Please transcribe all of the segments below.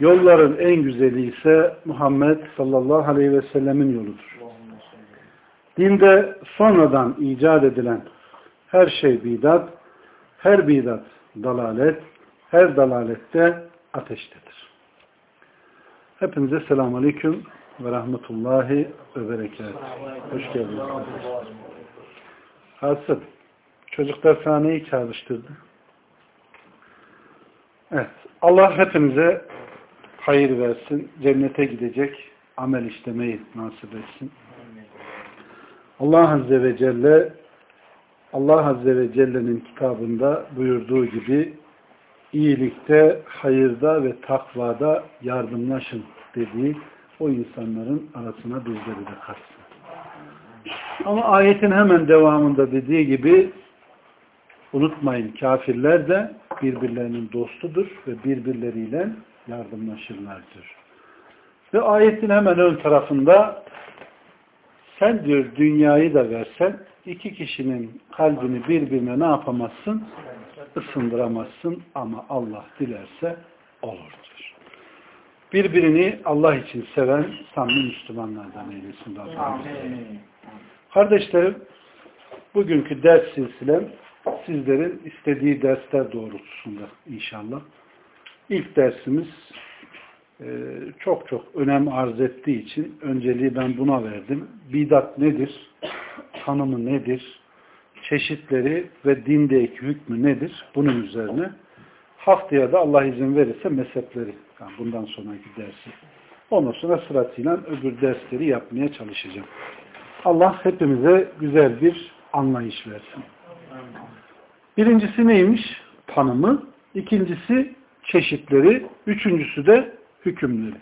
yolların en güzeli ise Muhammed sallallahu aleyhi ve sellemin yoludur. Dinde sonradan icat edilen her şey bidat, her bidat dalalet, her dalalette ateştedir. Hepinize selamun aleyküm ve rahmetullahi ve berekat. Hoş geldiniz. Hasıl, çocuklar sahneyi çalıştırdı. Evet, Allah hepinize hayır versin, cennete gidecek amel işlemeyi nasip etsin. Allah Azze ve Celle Allah Azze ve Celle'nin kitabında buyurduğu gibi iyilikte, hayırda ve takvada yardımlaşın dediği o insanların arasına bizleri de katsın. Ama ayetin hemen devamında dediği gibi unutmayın kafirler de birbirlerinin dostudur ve birbirleriyle yardımlaşırlardır. Ve ayetin hemen ön tarafında sen diyor dünyayı da versen iki kişinin kalbini birbirine ne yapamazsın? Isındıramazsın ama Allah dilerse olurdur. Birbirini Allah için seven samimi Müslümanlardan eylesin. Amin. Kardeşlerim, bugünkü ders silsilem sizlerin istediği dersler doğrultusunda inşallah. İlk dersimiz e, çok çok önem arz ettiği için önceliği ben buna verdim. Bidat nedir? Tanımı nedir? Çeşitleri ve dindeki hükmü nedir? Bunun üzerine haftaya da Allah izin verirse mezhepleri yani bundan sonraki dersi. Ondan sonra sırasıyla öbür dersleri yapmaya çalışacağım. Allah hepimize güzel bir anlayış versin. Birincisi neymiş? Tanımı. İkincisi çeşitleri. Üçüncüsü de hükümleri.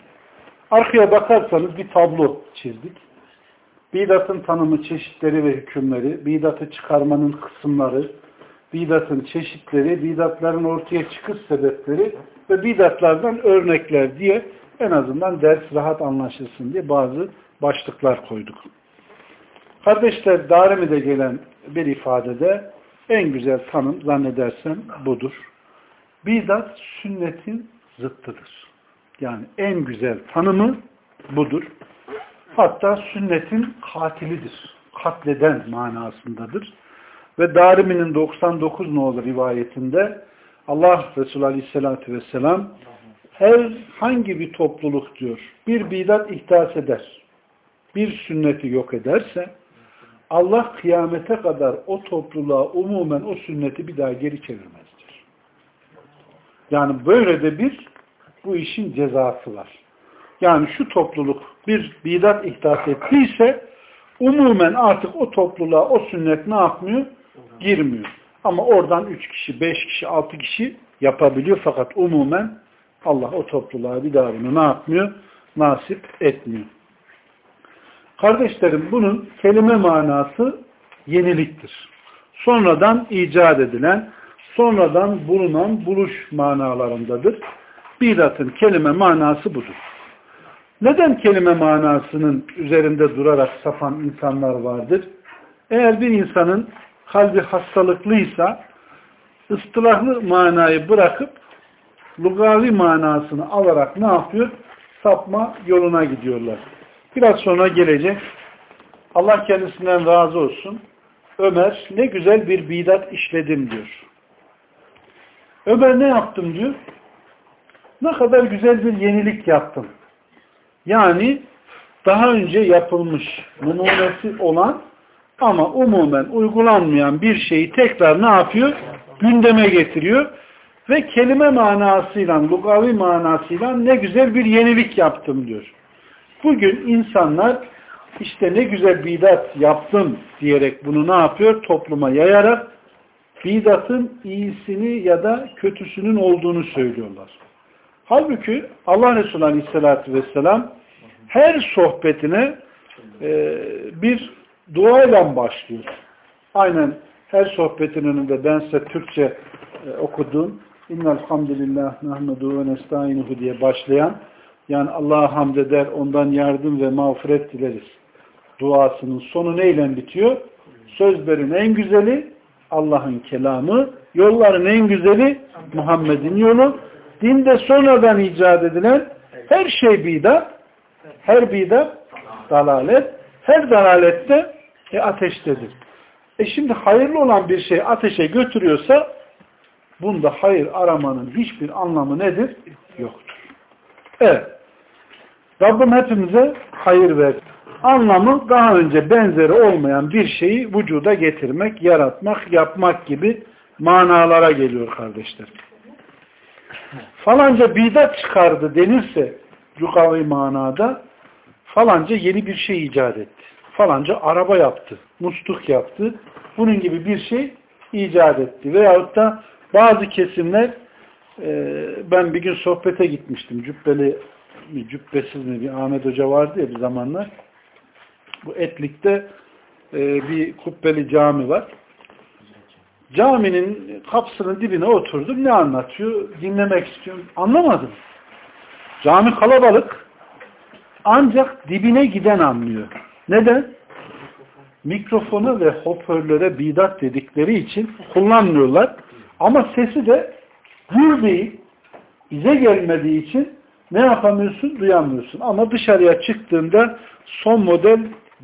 Arkaya bakarsanız bir tablo çizdik. Bidatın tanımı, çeşitleri ve hükümleri, bidatı çıkarmanın kısımları, bidatın çeşitleri, bidatların ortaya çıkış sebepleri ve bidatlardan örnekler diye en azından ders rahat anlaşılsın diye bazı başlıklar koyduk. Kardeşler Darimi'de gelen bir ifadede en güzel tanım zannedersem budur. Bidat sünnetin zıttıdır. Yani en güzel tanımı budur. Hatta sünnetin katilidir. Katleden manasındadır. Ve Darimi'nin 99 nolu rivayetinde Allah Resulü Aleyhisselatü Vesselam herhangi bir topluluk diyor bir bidat ihdas eder, bir sünneti yok ederse Allah kıyamete kadar o topluluğa umumen o sünneti bir daha geri çevirmezdir. Yani böyle de bir bu işin cezası var. Yani şu topluluk bir bidat ihdas ettiyse umumen artık o topluluğa o sünnet ne yapmıyor? Girmiyor. Ama oradan üç kişi, beş kişi, altı kişi yapabiliyor. Fakat umumen Allah o topluluğa bir daha bunu ne yapmıyor? Nasip etmiyor. Kardeşlerim bunun kelime manası yeniliktir. Sonradan icat edilen, sonradan bulunan buluş manalarındadır. Bidatın kelime manası budur. Neden kelime manasının üzerinde durarak sapan insanlar vardır? Eğer bir insanın kalbi hastalıklıysa ıstılahlı manayı bırakıp lugavi manasını alarak ne yapıyor? Sapma yoluna gidiyorlar. Biraz sonra gelecek. Allah kendisinden razı olsun. Ömer ne güzel bir bidat işledim diyor. Ömer ne yaptım diyor. Ne kadar güzel bir yenilik yaptım. Yani daha önce yapılmış numunesi olan ama umumen uygulanmayan bir şeyi tekrar ne yapıyor? Gündeme getiriyor ve kelime manasıyla, lugavi manasıyla ne güzel bir yenilik yaptım diyor. Bugün insanlar işte ne güzel bidat yaptım diyerek bunu ne yapıyor? Topluma yayarak bidatın iyisini ya da kötüsünün olduğunu söylüyorlar. Halbuki Allah Resulü Aleyhisselatü Vesselam her sohbetine e, bir duayla başlıyor. Aynen her sohbetin önünde ben size Türkçe e, okuduğum İnnel hamdülillah nahmedu ve nesta'inuhu diye başlayan yani Allah'a hamd eder, ondan yardım ve mağfiret dileriz. Duasının sonu neyle bitiyor? Sözlerin en güzeli Allah'ın kelamı, yolların en güzeli Muhammed'in yolu. Dinde sonradan icat edilen her şey bidat, her bidat dalalet, her dalalette e, ateştedir. E şimdi hayırlı olan bir şey ateşe götürüyorsa bunda hayır aramanın hiçbir anlamı nedir? Yoktur. Evet. Rabbim hepimize hayır verdi. Anlamı daha önce benzeri olmayan bir şeyi vücuda getirmek, yaratmak, yapmak gibi manalara geliyor kardeşler. Falanca bidat çıkardı denirse yukarı manada falanca yeni bir şey icat etti. Falanca araba yaptı, musluk yaptı. Bunun gibi bir şey icat etti. Veyahut da bazı kesimler e, ben bir gün sohbete gitmiştim. Cübbeli cübbesiz mi bir Ahmet Hoca vardı ya bir zamanlar. Bu Etlik'te e, bir kubbeli cami var. Caminin kapısının dibine oturdum. Ne anlatıyor? Dinlemek istiyorum. Anlamadım. Cami kalabalık. Ancak dibine giden anlıyor. Neden? Mikrofona ve hoparlöre bidat dedikleri için kullanmıyorlar. Ama sesi de gür değil, ize gelmediği için ne yapamıyorsun? Duyamıyorsun. Ama dışarıya çıktığında son model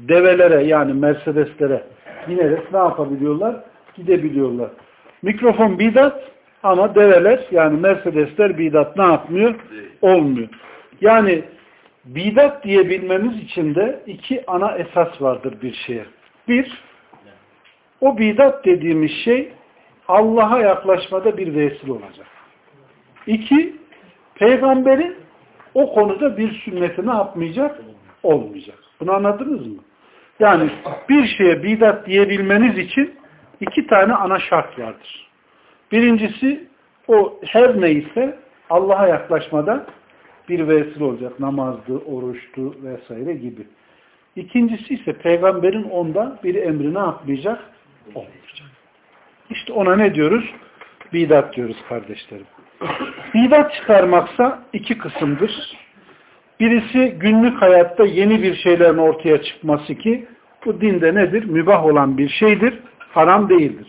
develere yani Mercedeslere binerek ne yapabiliyorlar? Gidebiliyorlar. Mikrofon bidat ama develer yani Mercedesler bidat ne yapmıyor? Olmuyor. Yani bidat diyebilmemiz için de iki ana esas vardır bir şeye. Bir, o bidat dediğimiz şey Allah'a yaklaşmada bir vesile olacak. İki, peygamberin o konuda bir sünneti ne yapmayacak? Olmayacak. Bunu anladınız mı? Yani bir şeye bidat diyebilmeniz için iki tane ana şart vardır. Birincisi o her neyse Allah'a yaklaşmada bir vesile olacak. Namazdı, oruçtu vesaire gibi. İkincisi ise peygamberin onda bir emri ne yapmayacak? Olmayacak. İşte ona ne diyoruz? Bidat diyoruz kardeşlerim. Bidat çıkarmaksa iki kısımdır. Birisi günlük hayatta yeni bir şeylerin ortaya çıkması ki bu dinde nedir? Mübah olan bir şeydir. Haram değildir.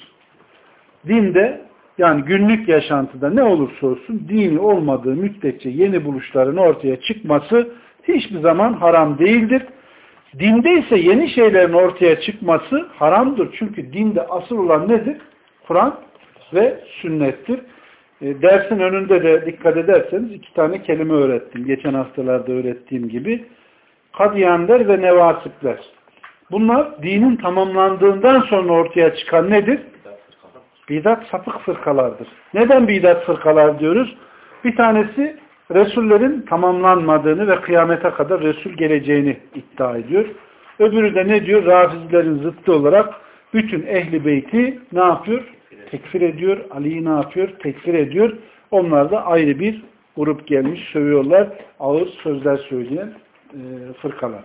Dinde yani günlük yaşantıda ne olursa olsun dini olmadığı müddetçe yeni buluşların ortaya çıkması hiçbir zaman haram değildir. Dinde ise yeni şeylerin ortaya çıkması haramdır. Çünkü dinde asıl olan nedir? Kur'an ve sünnettir. E, dersin önünde de dikkat ederseniz iki tane kelime öğrettim. Geçen haftalarda öğrettiğim gibi. Kadiyanler ve nevasipler. Bunlar dinin tamamlandığından sonra ortaya çıkan nedir? Bidat sapık fırkalardır. Neden bidat fırkalar diyoruz? Bir tanesi Resullerin tamamlanmadığını ve kıyamete kadar Resul geleceğini iddia ediyor. Öbürü de ne diyor? Rafizlerin zıttı olarak bütün ehli beyti ne yapıyor? Tekfir ediyor. Ali'yi ne yapıyor? Tekfir ediyor. Onlar da ayrı bir grup gelmiş, sövüyorlar. Ağır sözler söyleyen e, fırkalar.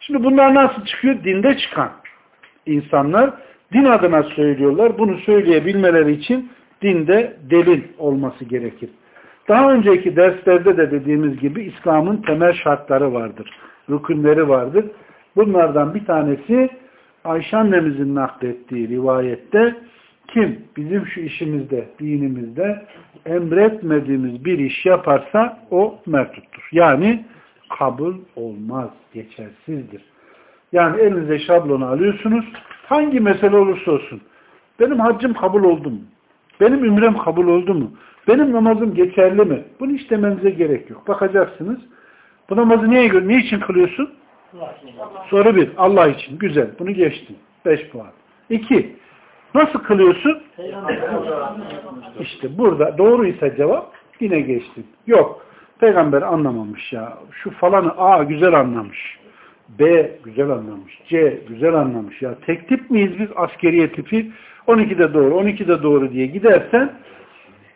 Şimdi bunlar nasıl çıkıyor? Dinde çıkan insanlar din adına söylüyorlar. Bunu söyleyebilmeleri için dinde delil olması gerekir. Daha önceki derslerde de dediğimiz gibi İslam'ın temel şartları vardır. Rükünleri vardır. Bunlardan bir tanesi Ayşe annemizin naklettiği rivayette kim bizim şu işimizde, dinimizde emretmediğimiz bir iş yaparsa o mertuttur. Yani kabul olmaz, geçersizdir. Yani elinize şablonu alıyorsunuz. Hangi mesele olursa olsun. Benim haccım kabul oldu mu? Benim ümrem kabul oldu mu? Benim namazım geçerli mi? Bunu hiç demenize gerek yok. Bakacaksınız. Bu namazı niye göre, niçin kılıyorsun? Soru bir. Allah için. Güzel. Bunu geçtin. Beş puan. İki. Nasıl kılıyorsun? İşte burada doğruysa cevap yine geçtin. Yok. Peygamber anlamamış ya. Şu falanı A güzel anlamış. B güzel anlamış. C güzel anlamış. Ya tek tip miyiz biz askeriye tipi? 12 de doğru, 12 de doğru diye gidersen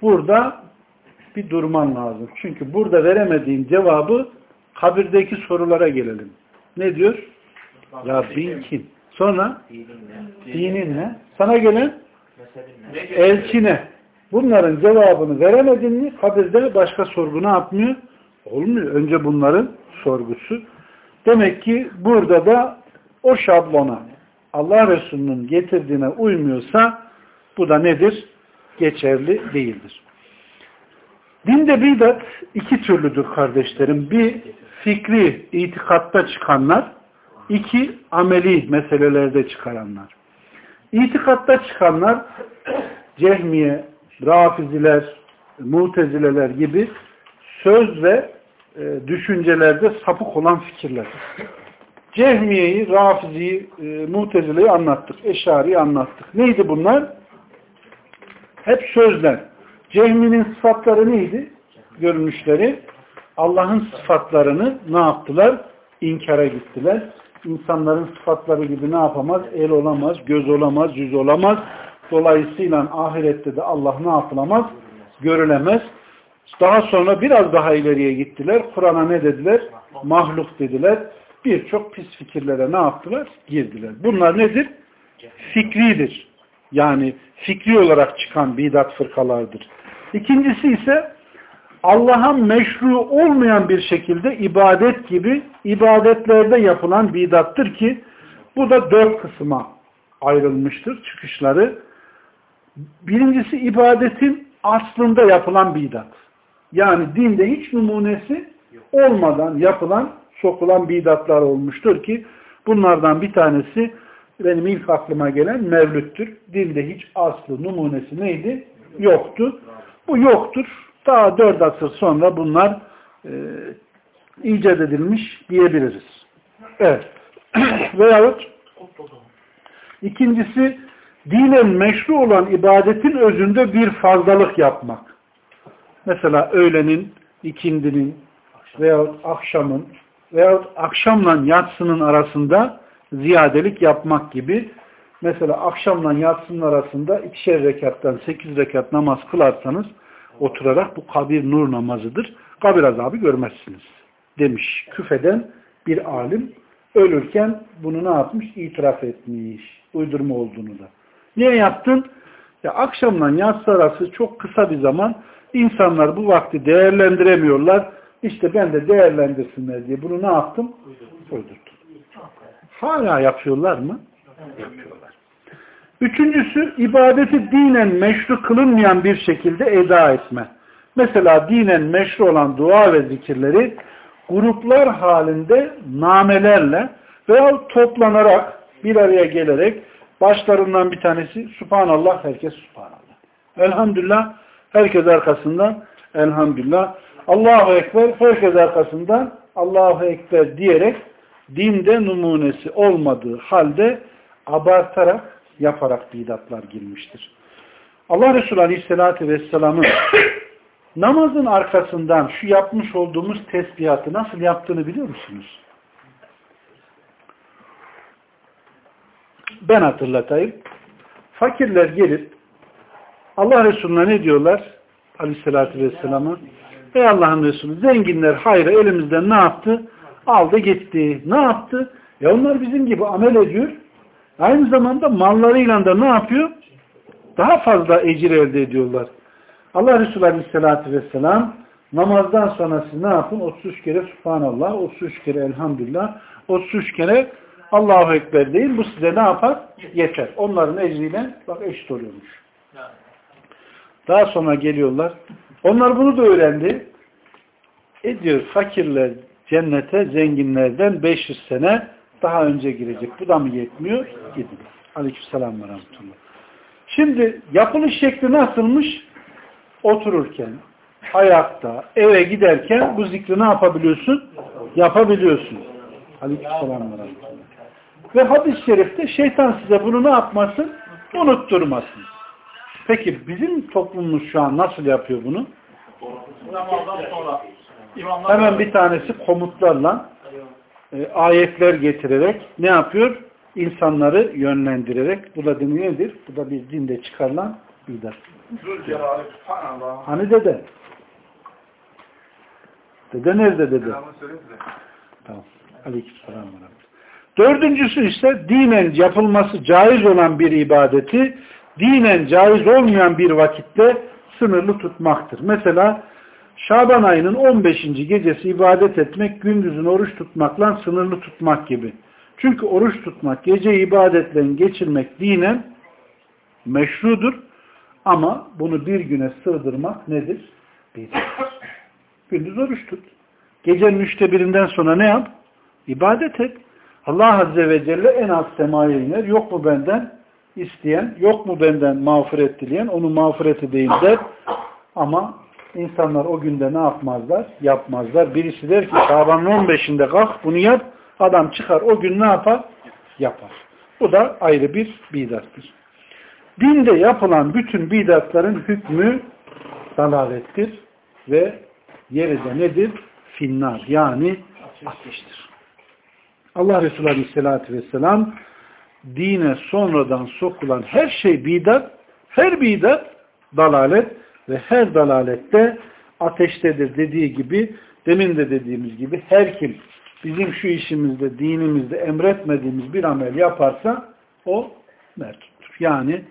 burada bir durman lazım. Çünkü burada veremediğin cevabı kabirdeki sorulara gelelim. Ne diyor? Rabbin kim? Sonra dinin ne? Sana gelen elçine. Bunların cevabını veremedin mi kabirde başka sorgu ne yapmıyor? Olmuyor. Önce bunların sorgusu. Demek ki burada da o şablona Allah Resulü'nün getirdiğine uymuyorsa bu da nedir? Geçerli değildir. Dinde bidat iki türlüdür kardeşlerim. Bir fikri itikatta çıkanlar, iki ameli meselelerde çıkaranlar. İtikatta çıkanlar cehmiye, rafiziler, mutezileler gibi söz ve e, düşüncelerde sapık olan fikirler. Cehmiye'yi, Rafizi'yi, e, Mutezile'yi anlattık. Eşari'yi anlattık. Neydi bunlar? Hep sözler. Cehmi'nin sıfatları neydi? Görünüşleri. Allah'ın sıfatlarını ne yaptılar? İnkara gittiler. İnsanların sıfatları gibi ne yapamaz? El olamaz, göz olamaz, yüz olamaz. Dolayısıyla ahirette de Allah ne yapılamaz? Görülemez. Daha sonra biraz daha ileriye gittiler. Kur'an'a ne dediler? Mahluk dediler. Birçok pis fikirlere ne yaptılar? Girdiler. Bunlar nedir? Fikridir. Yani fikri olarak çıkan bidat fırkalardır. İkincisi ise Allah'a meşru olmayan bir şekilde ibadet gibi ibadetlerde yapılan bidattır ki bu da dört kısma ayrılmıştır çıkışları. Birincisi ibadetin aslında yapılan bidat. Yani dinde hiç numunesi olmadan yapılan, sokulan bidatlar olmuştur ki bunlardan bir tanesi benim ilk aklıma gelen mevlüttür. Dinde hiç aslı, numunesi neydi? Yoktu. Bu yoktur. Daha dört asır sonra bunlar e, icat edilmiş diyebiliriz. Evet. Veyahut ikincisi dinen meşru olan ibadetin özünde bir fazlalık yapmak. Mesela öğlenin, ikindinin veyahut akşamın veyahut akşamla yatsının arasında ziyadelik yapmak gibi. Mesela akşamla yatsının arasında ikişer rekattan sekiz rekat namaz kılarsanız oturarak bu kabir nur namazıdır. Kabir azabı görmezsiniz. Demiş küfeden bir alim ölürken bunu ne yapmış? İtiraf etmiş. Uydurma olduğunu da. Niye yaptın? Ya akşamla yatsı arası çok kısa bir zaman insanlar bu vakti değerlendiremiyorlar. İşte ben de değerlendirsinler diye bunu ne yaptım? Uydurdum. Hala yapıyorlar mı? Yapıyorlar. Üçüncüsü ibadeti dinen meşru kılınmayan bir şekilde eda etme. Mesela dinen meşru olan dua ve zikirleri gruplar halinde namelerle veya toplanarak bir araya gelerek başlarından bir tanesi Subhanallah herkes Subhanallah. Elhamdülillah herkes arkasından Elhamdülillah. Allahu Ekber herkes arkasından Allahu Ekber diyerek dinde numunesi olmadığı halde abartarak yaparak bidatlar girmiştir. Allah Resulü Aleyhisselatü Vesselam'ın namazın arkasından şu yapmış olduğumuz tesbihatı nasıl yaptığını biliyor musunuz? Ben hatırlatayım. Fakirler gelip Allah Resulü'ne ne diyorlar? Aleyhisselatü Vesselam'a Ey Allah'ın Resulü zenginler hayrı elimizden ne yaptı? Aldı gitti. Ne yaptı? Ya onlar bizim gibi amel ediyor. Aynı zamanda mallarıyla da ne yapıyor? Daha fazla ecir elde ediyorlar. Allah Resulü Aleyhisselatü Vesselam namazdan sonra siz ne yapın? 33 kere Subhanallah, 33 kere Elhamdülillah, 33 kere Allahu Ekber değil. Bu size ne yapar? Yeter. Onların ecriyle bak eşit oluyormuş. Daha sonra geliyorlar. Onlar bunu da öğrendi. E diyor fakirler cennete zenginlerden 500 sene daha önce girecek. Bu da mı yetmiyor? Gidin. Aleykümselam ve rahmetullah. Şimdi yapılış şekli nasılmış? Otururken, ayakta, eve giderken bu zikri ne yapabiliyorsun? Yapabiliyorsun. Aleykümselam ve rahmetullah. Ve hadis-i şerifte şeytan size bunu ne yapmasın? Unutturmasın. Peki bizim toplumumuz şu an nasıl yapıyor bunu? Hemen bir tanesi komutlarla e, ayetler getirerek ne yapıyor? İnsanları yönlendirerek. Bu da nedir? Bu da bir dinde çıkarılan bidat. Hani dede? Dede nerede dede? Tamam. Aleykümselam. Dördüncüsü ise dinen yapılması caiz olan bir ibadeti dinen caiz olmayan bir vakitte sınırlı tutmaktır. Mesela Şaban ayının 15. gecesi ibadet etmek, gündüzün oruç tutmakla sınırlı tutmak gibi. Çünkü oruç tutmak, gece ibadetle geçirmek dinen meşrudur. Ama bunu bir güne sığdırmak nedir? Bidattir. Gündüz oruç tut. Gecenin üçte birinden sonra ne yap? İbadet et. Allah Azze ve Celle en alt semaya iner. Yok mu benden isteyen, yok mu benden mağfiret dileyen, onu mağfiret edeyim der. Ama insanlar o günde ne yapmazlar? Yapmazlar. Birisi der ki Şaban'ın 15'inde kalk bunu yap. Adam çıkar o gün ne yapar? Yapar. Bu da ayrı bir bidattır. Dinde yapılan bütün bidatların hükmü dalalettir ve yeri de nedir? Finnar yani ateştir. Allah Resulü Aleyhisselatü Vesselam dine sonradan sokulan her şey bidat, her bidat dalalet ve her dalalette ateştedir dediği gibi demin de dediğimiz gibi her kim bizim şu işimizde, dinimizde emretmediğimiz bir amel yaparsa o mertuttur. Yani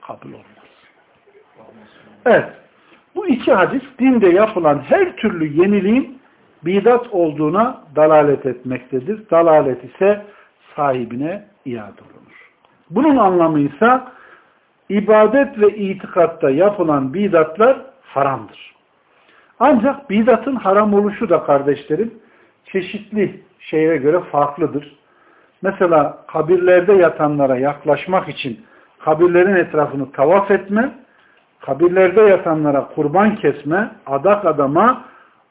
kabul olmaz. Evet. Bu iki hadis dinde yapılan her türlü yeniliğin bidat olduğuna dalalet etmektedir. Dalalet ise sahibine iade olunur. Bunun anlamı ise ibadet ve itikatta yapılan bidatlar haramdır. Ancak bidatın haram oluşu da kardeşlerim çeşitli şeye göre farklıdır. Mesela kabirlerde yatanlara yaklaşmak için kabirlerin etrafını tavaf etme, kabirlerde yatanlara kurban kesme, adak adama,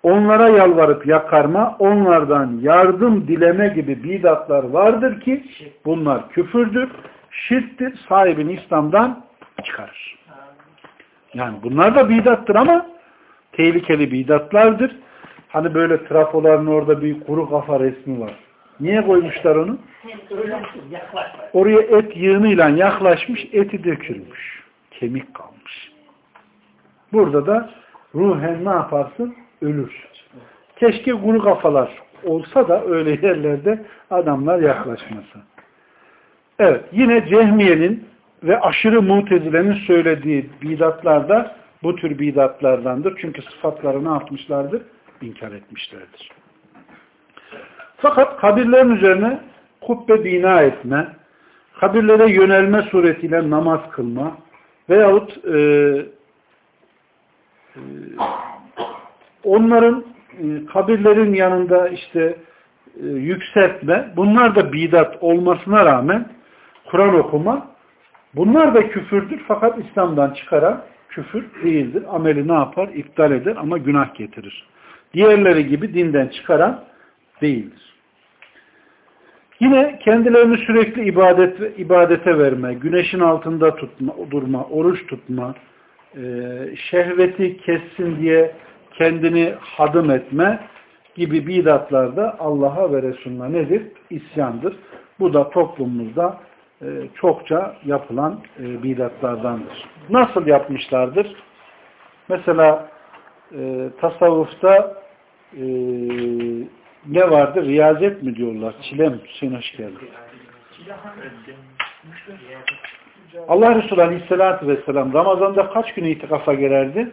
onlara yalvarıp yakarma, onlardan yardım dileme gibi bidatlar vardır ki bunlar küfürdür, şirktir, sahibini İslam'dan çıkarır. Yani bunlar da bidattır ama tehlikeli bidatlardır. Hani böyle trafoların orada bir kuru kafa resmi var. Niye koymuşlar onu? Oraya et yığınıyla yaklaşmış, eti dökülmüş. Kemik kalmış. Burada da ruhen ne yaparsın? Ölürsün. Keşke kuru kafalar olsa da öyle yerlerde adamlar yaklaşmasa. Evet, yine Cehmiye'nin ve aşırı mutezilenin söylediği bidatlar da bu tür bidatlardandır. Çünkü sıfatları ne yapmışlardır? İnkar etmişlerdir. Fakat kabirlerin üzerine kubbe bina etme, kabirlere yönelme suretiyle namaz kılma veyahut e, e, onların e, kabirlerin yanında işte e, yükseltme, bunlar da bidat olmasına rağmen Kur'an okuma, bunlar da küfürdür fakat İslam'dan çıkaran küfür değildir. Ameli ne yapar? İptal eder ama günah getirir. Diğerleri gibi dinden çıkaran değildir. Yine kendilerini sürekli ibadet ibadete verme, güneşin altında tutma, durma, oruç tutma, e, şehveti kessin diye kendini hadım etme gibi bidatlar da Allah'a ve Resulüne nedir? İsyandır. Bu da toplumumuzda çokça yapılan e, bidatlardandır. Nasıl yapmışlardır? Mesela e, tasavvufta e, ne vardır? Riyazet mi diyorlar? Çile mi? Hüseyin hoş geldin. Allah Resulü Aleyhisselatü Vesselam Ramazan'da kaç gün itikafa girerdi?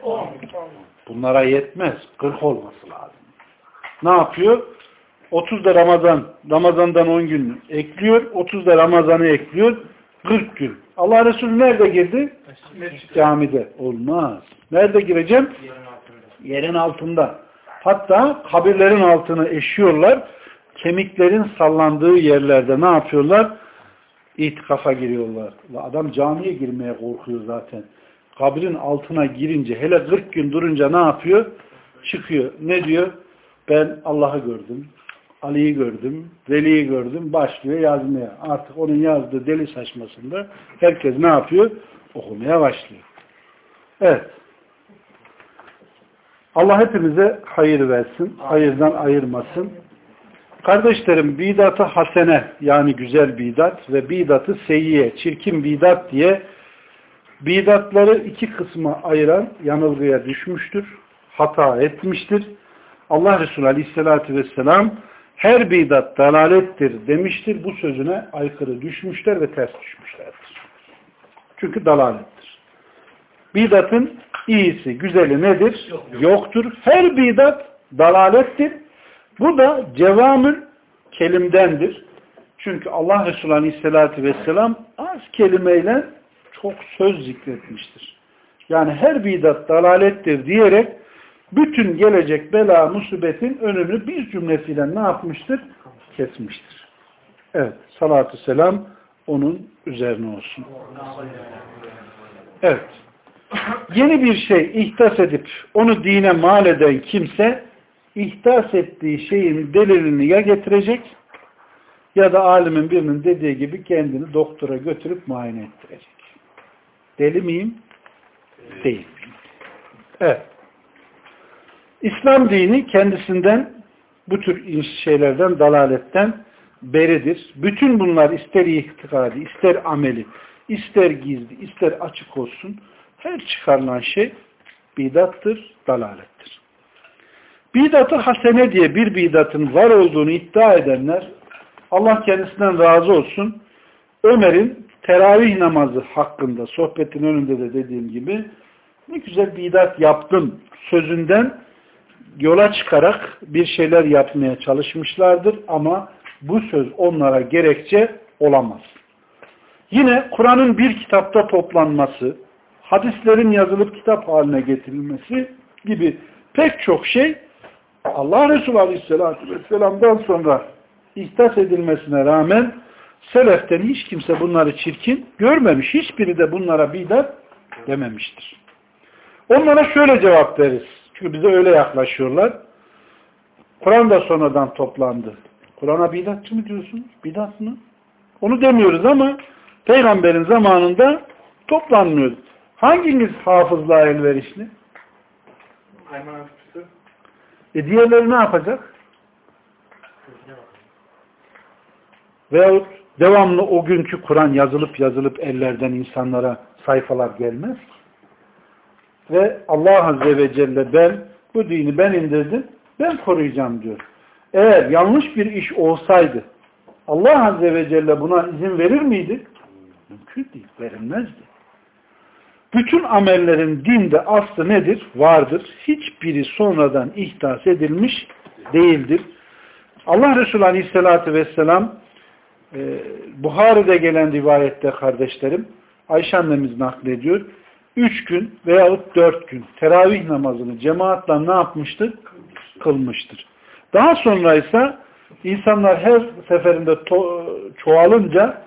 Bunlara yetmez. 40 olması lazım. Ne yapıyor? 30 da Ramazan, Ramazan'dan 10 gün ekliyor. 30 da Ramazan'ı ekliyor. 40 gün. Allah Resulü nerede girdi? Camide. Olmaz. Nerede gireceğim? Yerin altında. Hatta kabirlerin altını eşiyorlar. Kemiklerin sallandığı yerlerde ne yapıyorlar? İtikafa giriyorlar. Adam camiye girmeye korkuyor zaten. Kabrin altına girince, hele 40 gün durunca ne yapıyor? Çıkıyor. Ne diyor? Ben Allah'ı gördüm. Ali'yi gördüm. Veli'yi gördüm. Başlıyor yazmaya. Artık onun yazdığı deli saçmasında herkes ne yapıyor? Okumaya başlıyor. Evet. Allah hepimize hayır versin. Hayırdan ayırmasın. Kardeşlerim bidatı hasene yani güzel bidat ve bidatı seyyiye, çirkin bidat diye bidatları iki kısma ayıran yanılgıya düşmüştür. Hata etmiştir. Allah Resulü Aleyhisselatü Vesselam her bidat dalalettir demiştir. Bu sözüne aykırı düşmüşler ve ters düşmüşlerdir. Çünkü dalalettir. Bidatın iyisi, güzeli nedir? Yoktur. Her bidat dalalettir. Bu da cevamül kelimdendir. Çünkü Allah Resulü Aleyhisselatü Vesselam az kelimeyle çok söz zikretmiştir. Yani her bidat dalalettir diyerek bütün gelecek bela musibetin önünü bir cümlesiyle ne yapmıştır? Kesmiştir. Evet. Salatü selam onun üzerine olsun. Evet. Yeni bir şey ihdas edip onu dine mal eden kimse ihdas ettiği şeyin delilini ya getirecek ya da alimin birinin dediği gibi kendini doktora götürüp muayene ettirecek. Deli miyim? Değil. Evet. İslam dini kendisinden bu tür şeylerden, dalaletten beridir. Bütün bunlar ister itikadi, ister ameli, ister gizli, ister açık olsun. Her çıkarılan şey bidattır, dalalettir. Bidatı hasene diye bir bidatın var olduğunu iddia edenler Allah kendisinden razı olsun Ömer'in teravih namazı hakkında sohbetin önünde de dediğim gibi ne güzel bidat yaptın sözünden yola çıkarak bir şeyler yapmaya çalışmışlardır ama bu söz onlara gerekçe olamaz. Yine Kur'an'ın bir kitapta toplanması, hadislerin yazılıp kitap haline getirilmesi gibi pek çok şey Allah Resulü Aleyhisselatü Vesselam'dan sonra ihtas edilmesine rağmen seleften hiç kimse bunları çirkin görmemiş. Hiçbiri de bunlara bidat dememiştir. Onlara şöyle cevap veririz. Çünkü bize öyle yaklaşıyorlar. Kur'an da sonradan toplandı. Kur'an'a bidatçı mı diyorsunuz? Bidat mı? Onu demiyoruz ama peygamberin zamanında toplanmıyor. Hanginiz hafızlığa elverişli? E diğerleri ne yapacak? Veyahut devamlı o günkü Kur'an yazılıp yazılıp ellerden insanlara sayfalar gelmez ki. Ve Allah Azze ve Celle ben bu dini ben indirdim, ben koruyacağım diyor. Eğer yanlış bir iş olsaydı Allah Azze ve Celle buna izin verir miydi? Mümkün değil, verilmezdi. Bütün amellerin dinde aslı nedir? Vardır. Hiçbiri sonradan ihdas edilmiş değildir. Allah Resulü Aleyhisselatü Vesselam e, Buhari'de gelen rivayette kardeşlerim Ayşe annemiz naklediyor üç gün veyahut dört gün teravih namazını cemaatle ne yapmıştır? Kılmıştır. Daha sonra ise insanlar her seferinde çoğalınca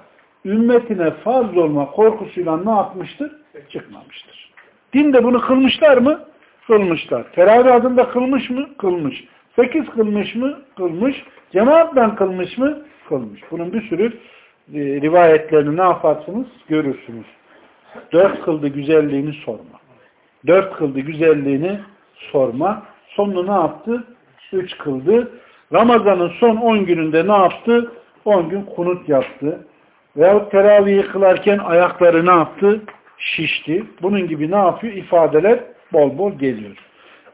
ümmetine farz olma korkusuyla ne yapmıştır? Çıkmamıştır. Dinde bunu kılmışlar mı? Kılmışlar. Teravih adında kılmış mı? Kılmış. Sekiz kılmış mı? Kılmış. Cemaatle kılmış mı? Kılmış. Bunun bir sürü e, rivayetlerini ne yaparsınız? Görürsünüz. Dört kıldı güzelliğini sorma. Dört kıldı güzelliğini sorma. Sonunu ne yaptı? Üç kıldı. Ramazan'ın son on gününde ne yaptı? On gün kunut yaptı. Veyahut teravihi kılarken ayakları ne yaptı? Şişti. Bunun gibi ne yapıyor? İfadeler bol bol geliyor.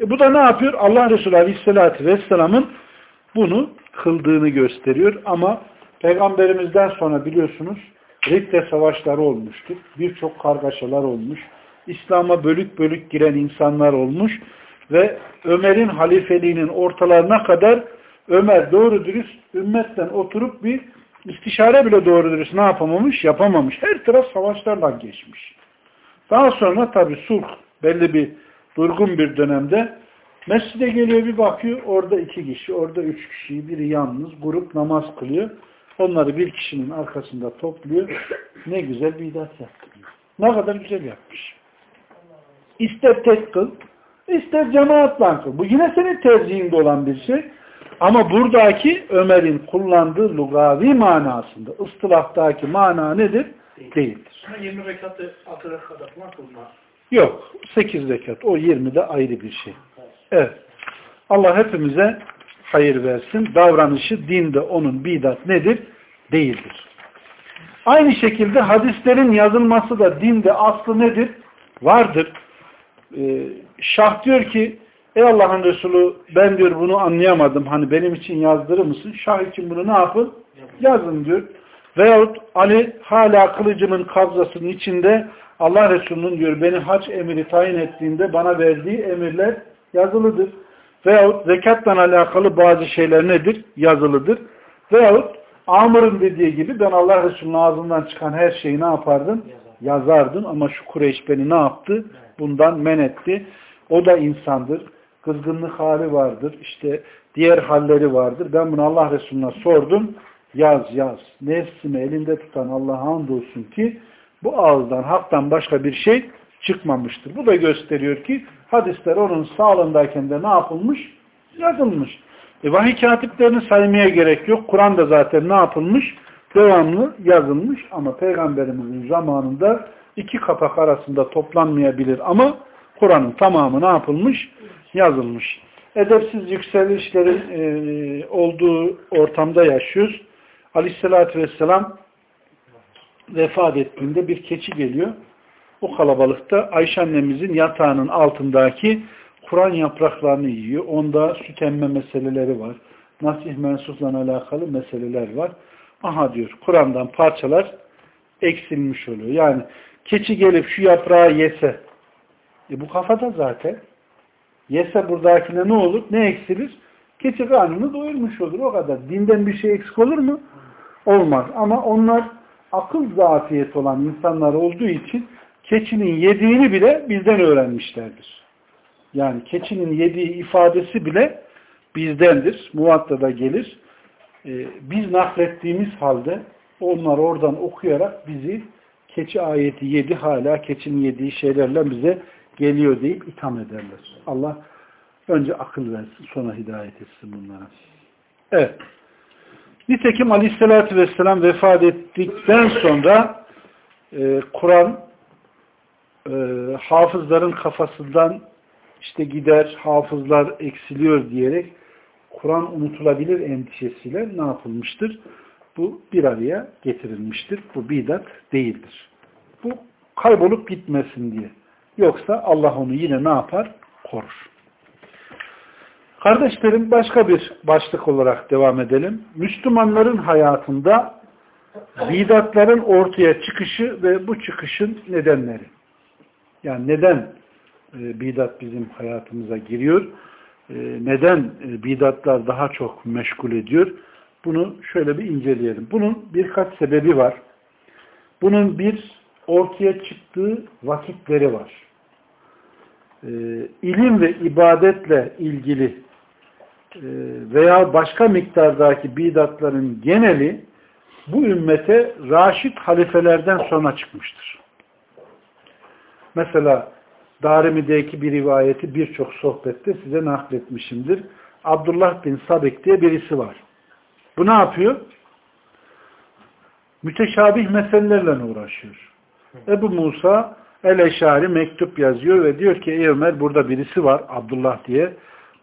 E bu da ne yapıyor? Allah Resulü Aleyhisselatü Vesselam'ın bunu kıldığını gösteriyor. Ama Peygamberimizden sonra biliyorsunuz Ridde savaşları olmuştur. Birçok kargaşalar olmuş. İslam'a bölük bölük giren insanlar olmuş. Ve Ömer'in halifeliğinin ortalarına kadar Ömer doğru dürüst ümmetten oturup bir istişare bile doğru dürüst ne yapamamış? Yapamamış. Her taraf savaşlarla geçmiş. Daha sonra tabi sulh belli bir durgun bir dönemde mescide geliyor bir bakıyor orada iki kişi, orada üç kişi, biri yalnız grup namaz kılıyor. Onları bir kişinin arkasında topluyor. Ne güzel bir idat yaptı. Ne kadar güzel yapmış. İster tek kıl, ister cemaatle kıl. Bu yine senin tercihinde olan bir şey. Ama buradaki Ömer'in kullandığı lugavi manasında, ıstılahtaki mana nedir? Değildir. 20 rekatı 6 rekatı falan kılmaz. Yok. 8 rekat. O 20 de ayrı bir şey. Evet. Allah hepimize hayır versin. Davranışı dinde onun bidat nedir? Değildir. Aynı şekilde hadislerin yazılması da dinde aslı nedir? Vardır. Ee, şah diyor ki Ey Allah'ın Resulü ben diyor bunu anlayamadım. Hani benim için yazdırır mısın? Şah için bunu ne yapın? Yazın diyor. Veyahut Ali hala kılıcımın kabzasının içinde Allah Resulü'nün diyor beni hac emiri tayin ettiğinde bana verdiği emirler yazılıdır. Veyahut zekatla alakalı bazı şeyler nedir? Yazılıdır. Veyahut Amr'ın dediği gibi ben Allah Resulü'nün ağzından çıkan her şeyi ne yapardım? Yazardım ama şu Kureyş beni ne yaptı? Bundan men etti. O da insandır. Kızgınlık hali vardır. İşte diğer halleri vardır. Ben bunu Allah Resulü'ne sordum. Yaz yaz. Nefsimi elinde tutan Allah'a andolsun ki bu ağızdan haktan başka bir şey çıkmamıştır. Bu da gösteriyor ki hadisler onun sağlığındayken de ne yapılmış? Yazılmış. E, vahiy katiplerini saymaya gerek yok. Kur'an'da zaten ne yapılmış? Devamlı yazılmış ama Peygamberimizin zamanında iki kapak arasında toplanmayabilir ama Kur'an'ın tamamı ne yapılmış? Yazılmış. Edepsiz yükselişlerin e, olduğu ortamda yaşıyoruz. Aleyhissalatü vesselam vefat ettiğinde bir keçi geliyor. O kalabalıkta Ayşe annemizin yatağının altındaki Kur'an yapraklarını yiyor. Onda süt emme meseleleri var. Nasih mensupla alakalı meseleler var. Aha diyor Kur'an'dan parçalar eksilmiş oluyor. Yani keçi gelip şu yaprağı yese e bu kafada zaten yese buradakine ne olur? Ne eksilir? Keçi karnını doyurmuş olur. O kadar. Dinden bir şey eksik olur mu? Olmaz. Ama onlar akıl zafiyeti olan insanlar olduğu için keçinin yediğini bile bizden öğrenmişlerdir. Yani keçinin yediği ifadesi bile bizdendir. Muvatta da gelir. Ee, biz naklettiğimiz halde onlar oradan okuyarak bizi keçi ayeti yedi hala keçinin yediği şeylerle bize geliyor deyip itham ederler. Allah önce akıl versin sonra hidayet etsin bunlara. Evet. Nitekim Aleyhisselatü Vesselam vefat ettikten sonra e, Kur'an e, hafızların kafasından işte gider, hafızlar eksiliyor diyerek Kur'an unutulabilir endişesiyle ne yapılmıştır? Bu bir araya getirilmiştir. Bu bidat değildir. Bu kaybolup gitmesin diye. Yoksa Allah onu yine ne yapar? Korur. Kardeşlerim başka bir başlık olarak devam edelim. Müslümanların hayatında bidatların ortaya çıkışı ve bu çıkışın nedenleri. Yani neden e, bidat bizim hayatımıza giriyor? E, neden e, bidatlar daha çok meşgul ediyor? Bunu şöyle bir inceleyelim. Bunun birkaç sebebi var. Bunun bir ortaya çıktığı vakitleri var. İlim ve ibadetle ilgili veya başka miktardaki bidatların geneli bu ümmete raşit halifelerden sonra çıkmıştır. Mesela Darimi'deki bir rivayeti birçok sohbette size nakletmişimdir. Abdullah bin Sabik diye birisi var. Bu ne yapıyor? Müteşabih meselelerle uğraşıyor. Ebu Musa el-Eşari mektup yazıyor ve diyor ki ey Ömer burada birisi var Abdullah diye.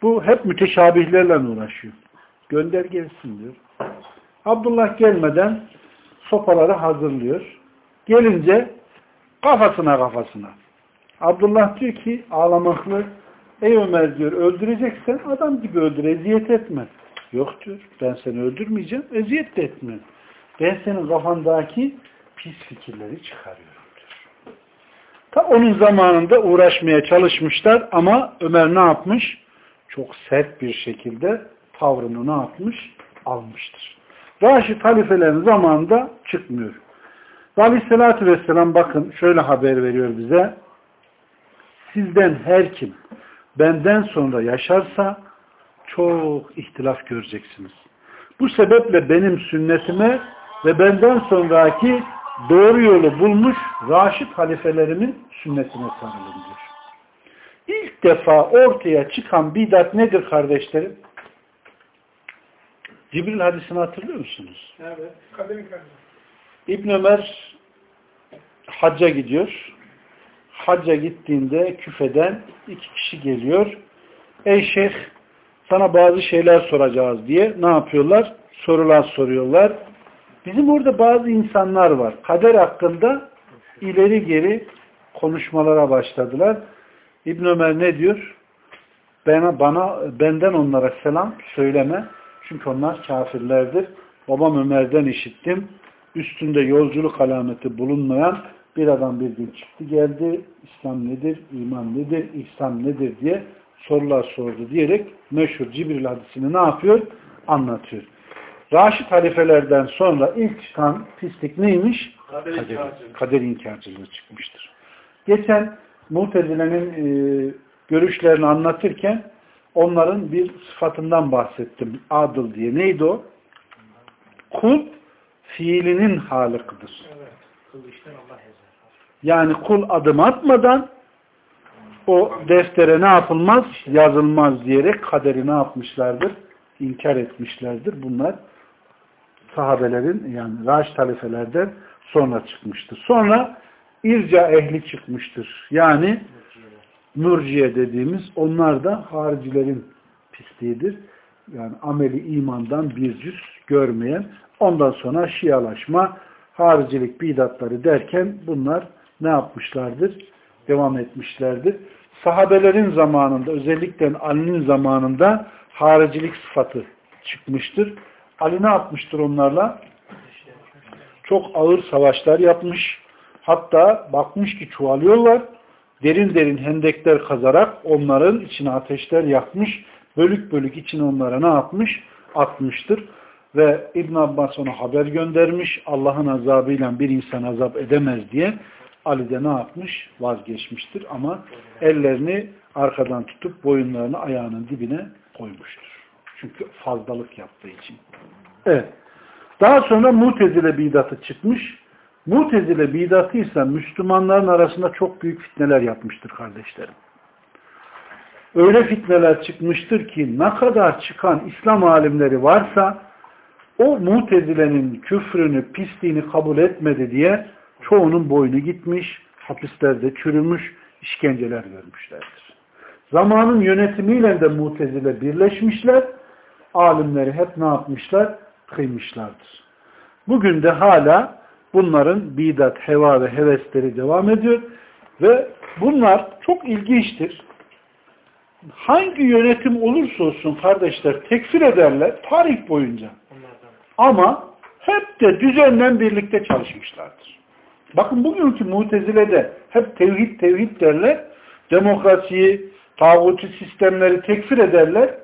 Bu hep müteşabihlerle uğraşıyor. Gönder gelsin diyor. Abdullah gelmeden sopaları hazırlıyor. Gelince kafasına kafasına. Abdullah diyor ki ağlamaklı ey Ömer diyor öldüreceksen adam gibi öldür eziyet etme. Yok diyor ben seni öldürmeyeceğim eziyet de etme. Ben senin kafandaki pis fikirleri çıkarıyorum diyor. Ta onun zamanında uğraşmaya çalışmışlar ama Ömer ne yapmış? Çok sert bir şekilde tavrını ne yapmış? Almıştır. Raşid halifelerin zamanında çıkmıyor. Aleyhissalatü vesselam bakın şöyle haber veriyor bize sizden her kim benden sonra yaşarsa çok ihtilaf göreceksiniz. Bu sebeple benim sünnetime ve benden sonraki doğru yolu bulmuş raşit halifelerimin sünnetine sarılın diyor. İlk defa ortaya çıkan bidat nedir kardeşlerim? Cibril hadisini hatırlıyor musunuz? Evet. Kademi İbn Ömer hacca gidiyor hacca gittiğinde küfeden iki kişi geliyor. Ey şeyh sana bazı şeyler soracağız diye ne yapıyorlar? Sorular soruyorlar. Bizim orada bazı insanlar var. Kader hakkında ileri geri konuşmalara başladılar. İbn Ömer ne diyor? bana, bana benden onlara selam söyleme. Çünkü onlar kafirlerdir. Babam Ömer'den işittim. Üstünde yolculuk alameti bulunmayan bir adam bir gün çıktı geldi. İslam nedir, iman nedir, ihsan nedir diye sorular sordu diyerek meşhur Cibril hadisini ne yapıyor? Anlatıyor. Raşid halifelerden sonra ilk çıkan pislik neymiş? Kader Kader, inkarcılığı. kader inkarcılığı çıkmıştır. Geçen Mutezile'nin e, görüşlerini anlatırken onların bir sıfatından bahsettim. Adıl diye. Neydi o? Kul fiilinin halıkıdır. Evet. Yani kul adım atmadan o deftere ne yapılmaz? Yazılmaz diyerek kaderi ne yapmışlardır? İnkar etmişlerdir. Bunlar sahabelerin yani Raş talefelerden sonra çıkmıştır. Sonra irca ehli çıkmıştır. Yani mürciye dediğimiz onlar da haricilerin pisliğidir. Yani ameli imandan bir cüz görmeyen ondan sonra şialaşma haricilik bidatları derken bunlar ne yapmışlardır? Devam etmişlerdir. Sahabelerin zamanında özellikle Ali'nin zamanında haricilik sıfatı çıkmıştır. Ali ne yapmıştır onlarla? Çok ağır savaşlar yapmış. Hatta bakmış ki çoğalıyorlar. Derin derin hendekler kazarak onların içine ateşler yakmış. Bölük bölük içine onlara ne yapmış? Atmıştır. Ve İbn Abbas ona haber göndermiş. Allah'ın azabıyla bir insan azap edemez diye. Ali de ne yapmış? Vazgeçmiştir. Ama ellerini arkadan tutup boyunlarını ayağının dibine koymuştur. Çünkü fazlalık yaptığı için. Evet. Daha sonra Mutezile bidatı çıkmış. Mutezile bidatı ise Müslümanların arasında çok büyük fitneler yapmıştır kardeşlerim. Öyle fitneler çıkmıştır ki ne kadar çıkan İslam alimleri varsa o Mutezile'nin küfrünü, pisliğini kabul etmedi diye çoğunun boynu gitmiş, hapislerde çürümüş, işkenceler görmüşlerdir. Zamanın yönetimiyle de Mutezile birleşmişler, alimleri hep ne yapmışlar? Kıymışlardır. Bugün de hala bunların bidat, heva ve hevesleri devam ediyor ve bunlar çok ilginçtir. Hangi yönetim olursa olsun kardeşler tekfir ederler tarih boyunca. Ama hep de düzenle birlikte çalışmışlardır. Bakın bugünkü mutezilede hep tevhid tevhid derler. Demokrasiyi, tağutu sistemleri tekfir ederler.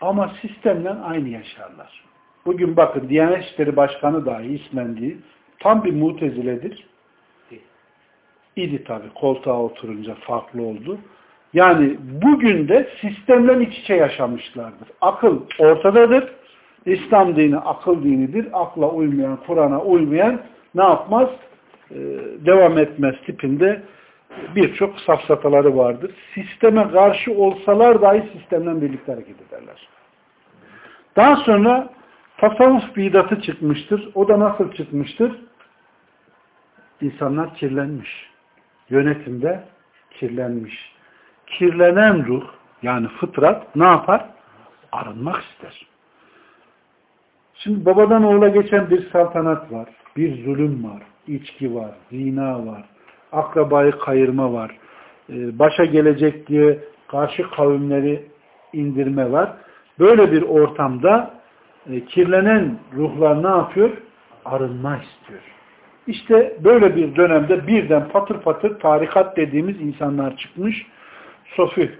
Ama sistemle aynı yaşarlar. Bugün bakın Diyanet İşleri Başkanı dahi ismen değil. Tam bir muteziledir. İdi tabi. Koltuğa oturunca farklı oldu. Yani bugün de sistemle iç içe yaşamışlardır. Akıl ortadadır. İslam dini akıl dinidir. Akla uymayan, Kur'an'a uymayan ne yapmaz? Ee, devam etmez tipinde birçok safsataları vardır. Sisteme karşı olsalar dahi sistemle birlikte hareket ederler. Daha sonra tasavvuf bidatı çıkmıştır. O da nasıl çıkmıştır? İnsanlar kirlenmiş. Yönetimde kirlenmiş. Kirlenen ruh yani fıtrat ne yapar? Arınmak ister. Şimdi babadan oğula geçen bir saltanat var. Bir zulüm var. içki var. Zina var. Akrabayı kayırma var. Ee, Başa gelecek diye karşı kavimleri indirme var. Böyle bir ortamda e, kirlenen ruhlar ne yapıyor? Arınma istiyor. İşte böyle bir dönemde birden patır patır tarikat dediğimiz insanlar çıkmış. Sofi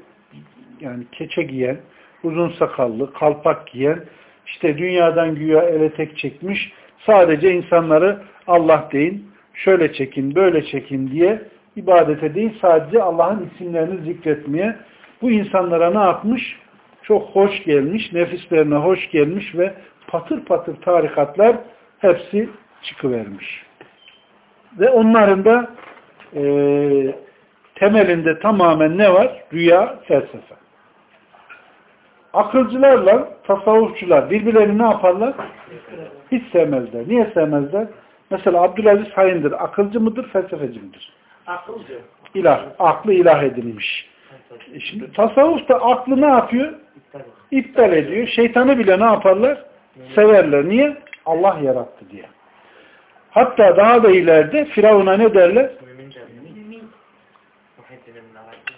yani keçe giyen, uzun sakallı, kalpak giyen, işte dünyadan güya ele tek çekmiş, sadece insanları Allah deyin, şöyle çekin, böyle çekin diye ibadete değil, sadece Allah'ın isimlerini zikretmeye bu insanlara ne yapmış? Çok hoş gelmiş, nefislerine hoş gelmiş ve patır patır tarikatlar hepsi çıkıvermiş. Ve onların da e, temelinde tamamen ne var? Rüya, felsefe. Akılcılarla tasavvufçular birbirlerini ne yaparlar? Hiç sevmezler. Niye sevmezler? Mesela Abdülaziz Hayındır. Akılcı mıdır, felsefeci midir? Akılcı. İlah. Aklı ilah edilmiş. E şimdi tasavvuf da aklı ne yapıyor? İptal ediyor. Şeytanı bile ne yaparlar? Severler. Niye? Allah yarattı diye. Hatta daha da ileride Firavun'a ne derler?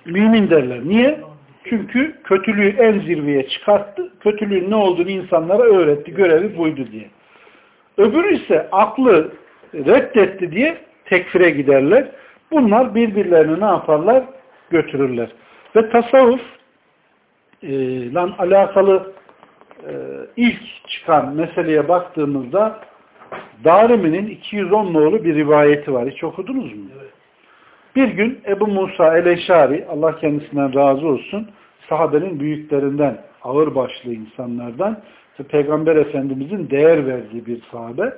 Mümin derler. Niye? Çünkü kötülüğü en zirveye çıkarttı. Kötülüğün ne olduğunu insanlara öğretti. Görevi buydu diye. Öbürü ise aklı reddetti diye tekfire giderler. Bunlar birbirlerini ne yaparlar? Götürürler. Ve tasavvuf e, lan alakalı e, ilk çıkan meseleye baktığımızda Darimi'nin 210 nolu bir rivayeti var. Hiç okudunuz mu? Evet. Bir gün Ebu Musa el-Eşari, Allah kendisinden razı olsun, sahabenin büyüklerinden, ağır başlı insanlardan, işte Peygamber Efendimizin değer verdiği bir sahabe,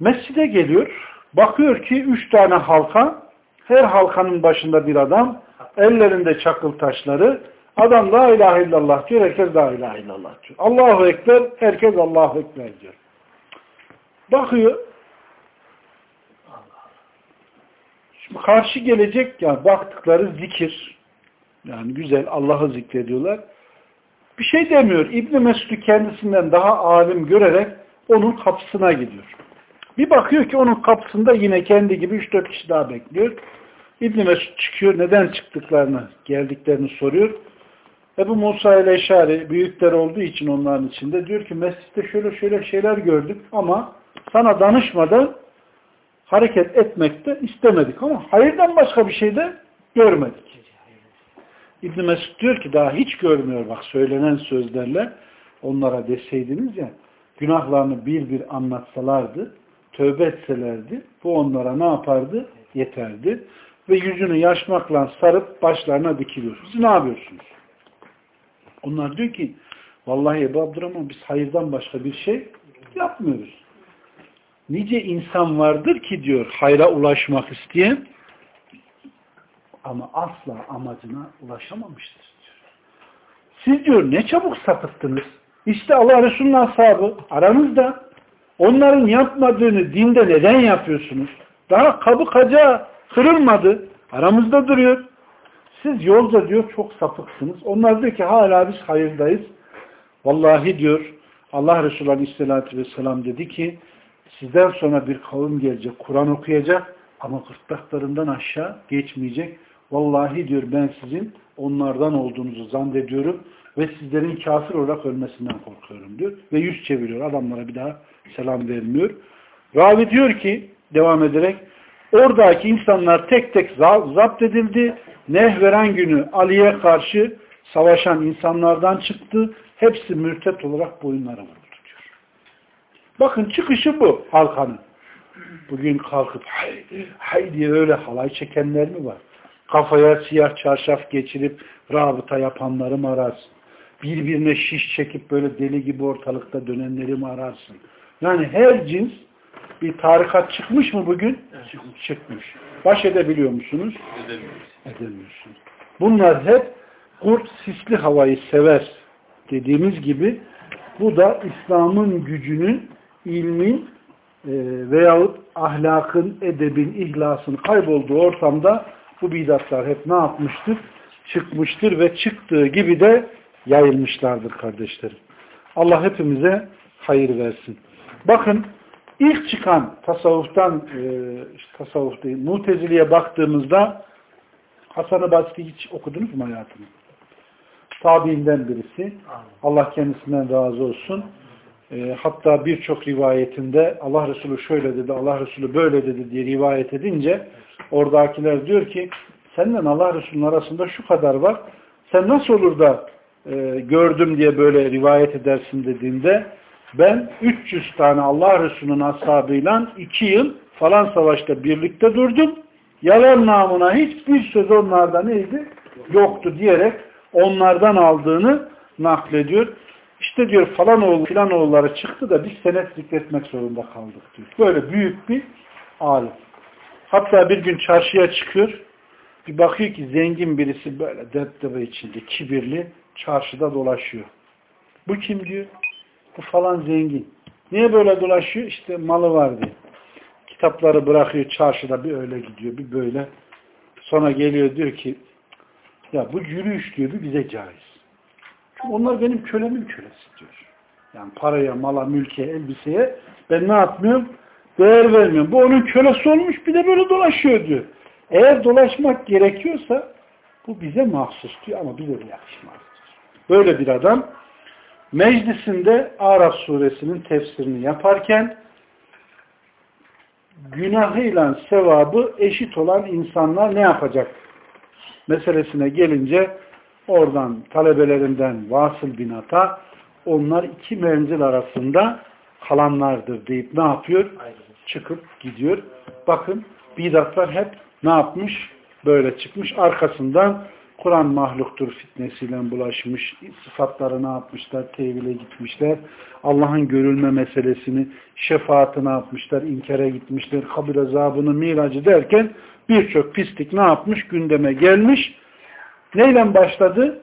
mescide geliyor, bakıyor ki üç tane halka, her halkanın başında bir adam, ellerinde çakıl taşları, adam la ilahe illallah diyor, herkes la ilahe illallah diyor. Allahu Ekber, herkes Allahu Ekber diyor. Bakıyor, Şimdi karşı gelecek ya baktıkları zikir. Yani güzel Allah'ı zikrediyorlar. Bir şey demiyor. İbn Mesud'u kendisinden daha alim görerek onun kapısına gidiyor. Bir bakıyor ki onun kapısında yine kendi gibi 3-4 kişi daha bekliyor. İbn Mesud çıkıyor. Neden çıktıklarını, geldiklerini soruyor. Ebu Musa ile Eşari büyükler olduğu için onların içinde diyor ki mescitte şöyle şöyle şeyler gördük ama sana danışmadan hareket etmekte istemedik ama hayırdan başka bir şey de görmedik. İbn Mesud diyor ki daha hiç görmüyor bak söylenen sözlerle onlara deseydiniz ya günahlarını bir bir anlatsalardı, tövbe etselerdi bu onlara ne yapardı? Yeterdi. Ve yüzünü yaşmakla sarıp başlarına dikiliyor. Siz ne yapıyorsunuz? Onlar diyor ki vallahi Ebu Abdurrahman biz hayırdan başka bir şey yapmıyoruz nice insan vardır ki diyor hayra ulaşmak isteyen ama asla amacına ulaşamamıştır diyor. Siz diyor ne çabuk sapıttınız. İşte Allah Resulü'nün ashabı aranızda onların yapmadığını dinde neden yapıyorsunuz? Daha kabı kaca kırılmadı. Aramızda duruyor. Siz yolda diyor çok sapıksınız. Onlar diyor ki hala biz hayırdayız. Vallahi diyor Allah Resulü Aleyhisselatü Vesselam dedi ki Sizden sonra bir kavim gelecek, Kur'an okuyacak ama gırtlaklarından aşağı geçmeyecek. Vallahi diyor ben sizin onlardan olduğunuzu zannediyorum ve sizlerin kafir olarak ölmesinden korkuyorum diyor. Ve yüz çeviriyor. Adamlara bir daha selam vermiyor. Ravi diyor ki devam ederek oradaki insanlar tek tek zapt edildi. Nehveren günü Ali'ye karşı savaşan insanlardan çıktı. Hepsi mürtet olarak boyunlara vurdu. Bakın çıkışı bu halkanın. Bugün kalkıp hay, hay diye öyle halay çekenler mi var? Kafaya siyah çarşaf geçirip rabıta yapanları mı ararsın? Birbirine şiş çekip böyle deli gibi ortalıkta dönenleri mi ararsın? Yani her cins bir tarikat çıkmış mı bugün? Çıkmış. çıkmış. Baş edebiliyor musunuz? Edemiyorsunuz. Bunlar hep kurt sisli havayı sever dediğimiz gibi bu da İslam'ın gücünün ilmin e, veyahut ahlakın, edebin, ihlasın kaybolduğu ortamda bu bidatlar hep ne yapmıştır? Çıkmıştır ve çıktığı gibi de yayılmışlardır kardeşlerim. Allah hepimize hayır versin. Bakın ilk çıkan tasavvuftan e, işte tasavvuf değil, muteziliye baktığımızda Hasan-ı Basri hiç okudunuz mu hayatını? Tabiinden birisi. Allah kendisinden razı olsun. E, hatta birçok rivayetinde Allah Resulü şöyle dedi, Allah Resulü böyle dedi diye rivayet edince oradakiler diyor ki senden Allah Resulü'nün arasında şu kadar var. Sen nasıl olur da e, gördüm diye böyle rivayet edersin dediğinde ben 300 tane Allah Resulü'nün ashabıyla 2 yıl falan savaşta birlikte durdum. Yalan namına hiçbir söz onlarda neydi? Yoktu diyerek onlardan aldığını naklediyor. İşte diyor falan oğlu filan oğulları çıktı da biz senet zikretmek zorunda kaldık diyor. Böyle büyük bir alim. Hatta bir gün çarşıya çıkıyor. Bir bakıyor ki zengin birisi böyle deptebe içinde kibirli çarşıda dolaşıyor. Bu kim diyor? Bu falan zengin. Niye böyle dolaşıyor? İşte malı var diye. Kitapları bırakıyor çarşıda bir öyle gidiyor bir böyle. Sonra geliyor diyor ki ya bu yürüyüş diyor bir bize caiz. Onlar benim kölemin kölesi diyor. Yani paraya, mala, mülke, elbiseye ben ne yapmıyorum? Değer vermiyorum. Bu onun kölesi olmuş bir de böyle dolaşıyor diyor. Eğer dolaşmak gerekiyorsa Bu bize mahsus diyor ama bize de yakışmaz. Böyle bir adam meclisinde Araf suresinin tefsirini yaparken günahıyla sevabı eşit olan insanlar ne yapacak? Meselesine gelince oradan talebelerinden Vasıl bin Ata onlar iki menzil arasında kalanlardır deyip ne yapıyor? Çıkıp gidiyor. Bakın bidatlar hep ne yapmış? Böyle çıkmış. Arkasından Kur'an mahluktur fitnesiyle bulaşmış. Sıfatları ne yapmışlar? Tevhile gitmişler. Allah'ın görülme meselesini, şefaati ne yapmışlar? İnkara gitmişler. Kabir azabını, miracı derken birçok pislik ne yapmış? Gündeme gelmiş. Neyle başladı?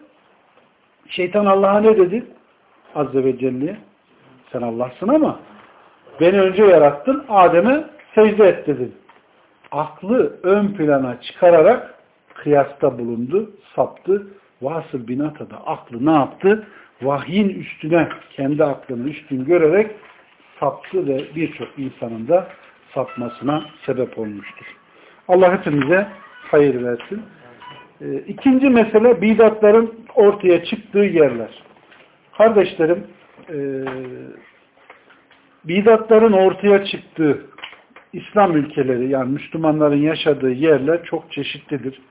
Şeytan Allah'a ne dedi? Azze ve Celle'ye. Sen Allah'sın ama beni önce yarattın, Adem'e secde et dedin. Aklı ön plana çıkararak kıyasta bulundu, saptı. Vasıl bin Ata da aklı ne yaptı? Vahyin üstüne, kendi aklını üstün görerek saptı ve birçok insanın da sapmasına sebep olmuştur. Allah hepimize hayır versin. Ee, ikinci mesele bidatların ortaya çıktığı yerler. Kardeşlerim, e, bidatların ortaya çıktığı İslam ülkeleri yani Müslümanların yaşadığı yerler çok çeşitlidir.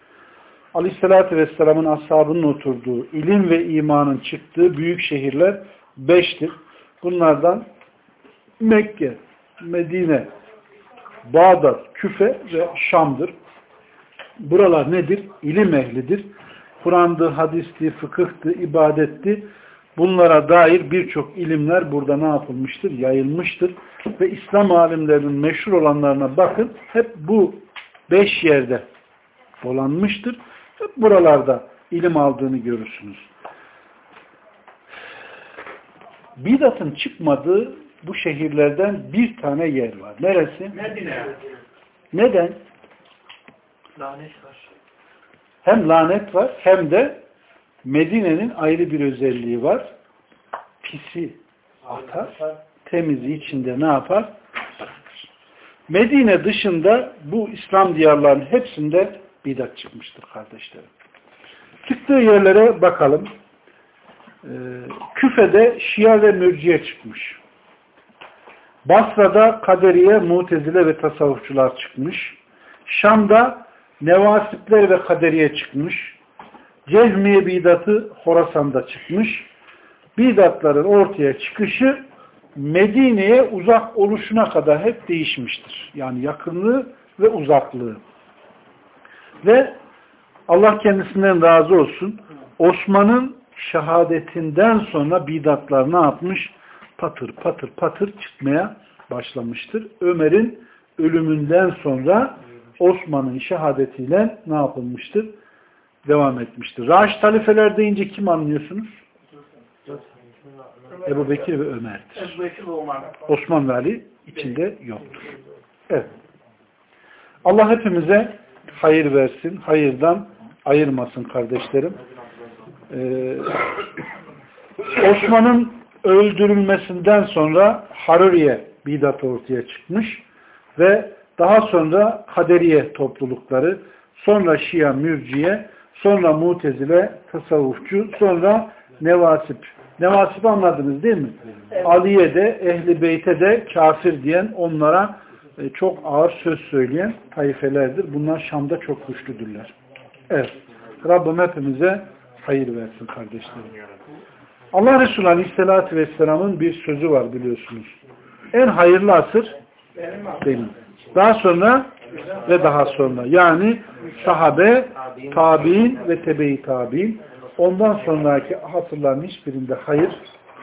Aleyhisselatü Vesselam'ın ashabının oturduğu, ilim ve imanın çıktığı büyük şehirler beştir. Bunlardan Mekke, Medine, Bağdat, Küfe ve Şam'dır. Buralar nedir? İlim ehlidir. Kur'an'dı, hadisti, fıkıhtı, ibadetti. Bunlara dair birçok ilimler burada ne yapılmıştır? Yayılmıştır. Ve İslam alimlerinin meşhur olanlarına bakın. Hep bu beş yerde dolanmıştır. Hep buralarda ilim aldığını görürsünüz. Bidatın çıkmadığı bu şehirlerden bir tane yer var. Neresi? Medine. Neden? Lanet var. Hem lanet var hem de Medine'nin ayrı bir özelliği var. Pisi atar, temizi içinde ne yapar? Medine dışında bu İslam diyarlarının hepsinde bidat çıkmıştır kardeşlerim. Çıktığı yerlere bakalım. Ee, Küfe'de Şia ve Mürciye çıkmış. Basra'da Kaderiye, Mutezile ve Tasavvufçular çıkmış. Şam'da Nevasipler ve Kaderiye çıkmış. Cezmiye bidatı Horasan'da çıkmış. Bidatların ortaya çıkışı Medine'ye uzak oluşuna kadar hep değişmiştir. Yani yakınlığı ve uzaklığı. Ve Allah kendisinden razı olsun. Osman'ın şehadetinden sonra bidatlar ne yapmış? Patır patır patır çıkmaya başlamıştır. Ömer'in ölümünden sonra Osman'ın şehadetiyle ne yapılmıştır? Devam etmiştir. Raşid halifeler deyince kim anlıyorsunuz? Ebu Bekir ve Ömer'dir. Osman ve Ali içinde yoktur. Evet. Allah hepimize hayır versin, hayırdan ayırmasın kardeşlerim. Ee, Osman'ın öldürülmesinden sonra Haruriye bidat ortaya çıkmış ve daha sonra Kaderiye toplulukları, sonra Şia, Mürciye, sonra Mutezile, Tasavvufçu, sonra Nevasip. Nevasip'i anladınız değil mi? Evet. Ali'ye de, Ehli Beyt'e de kafir diyen, onlara e, çok ağır söz söyleyen taifelerdir. Bunlar Şam'da çok güçlüdürler. Evet. Rabbim hepimize hayır versin kardeşlerim. Allah Resulü Aleyhisselatü Vesselam'ın bir sözü var biliyorsunuz. En hayırlı asır benim. Daha sonra ve daha sonra. Yani sahabe, tabi'in ve tebe-i tabi'in. Ondan sonraki asırların hiçbirinde hayır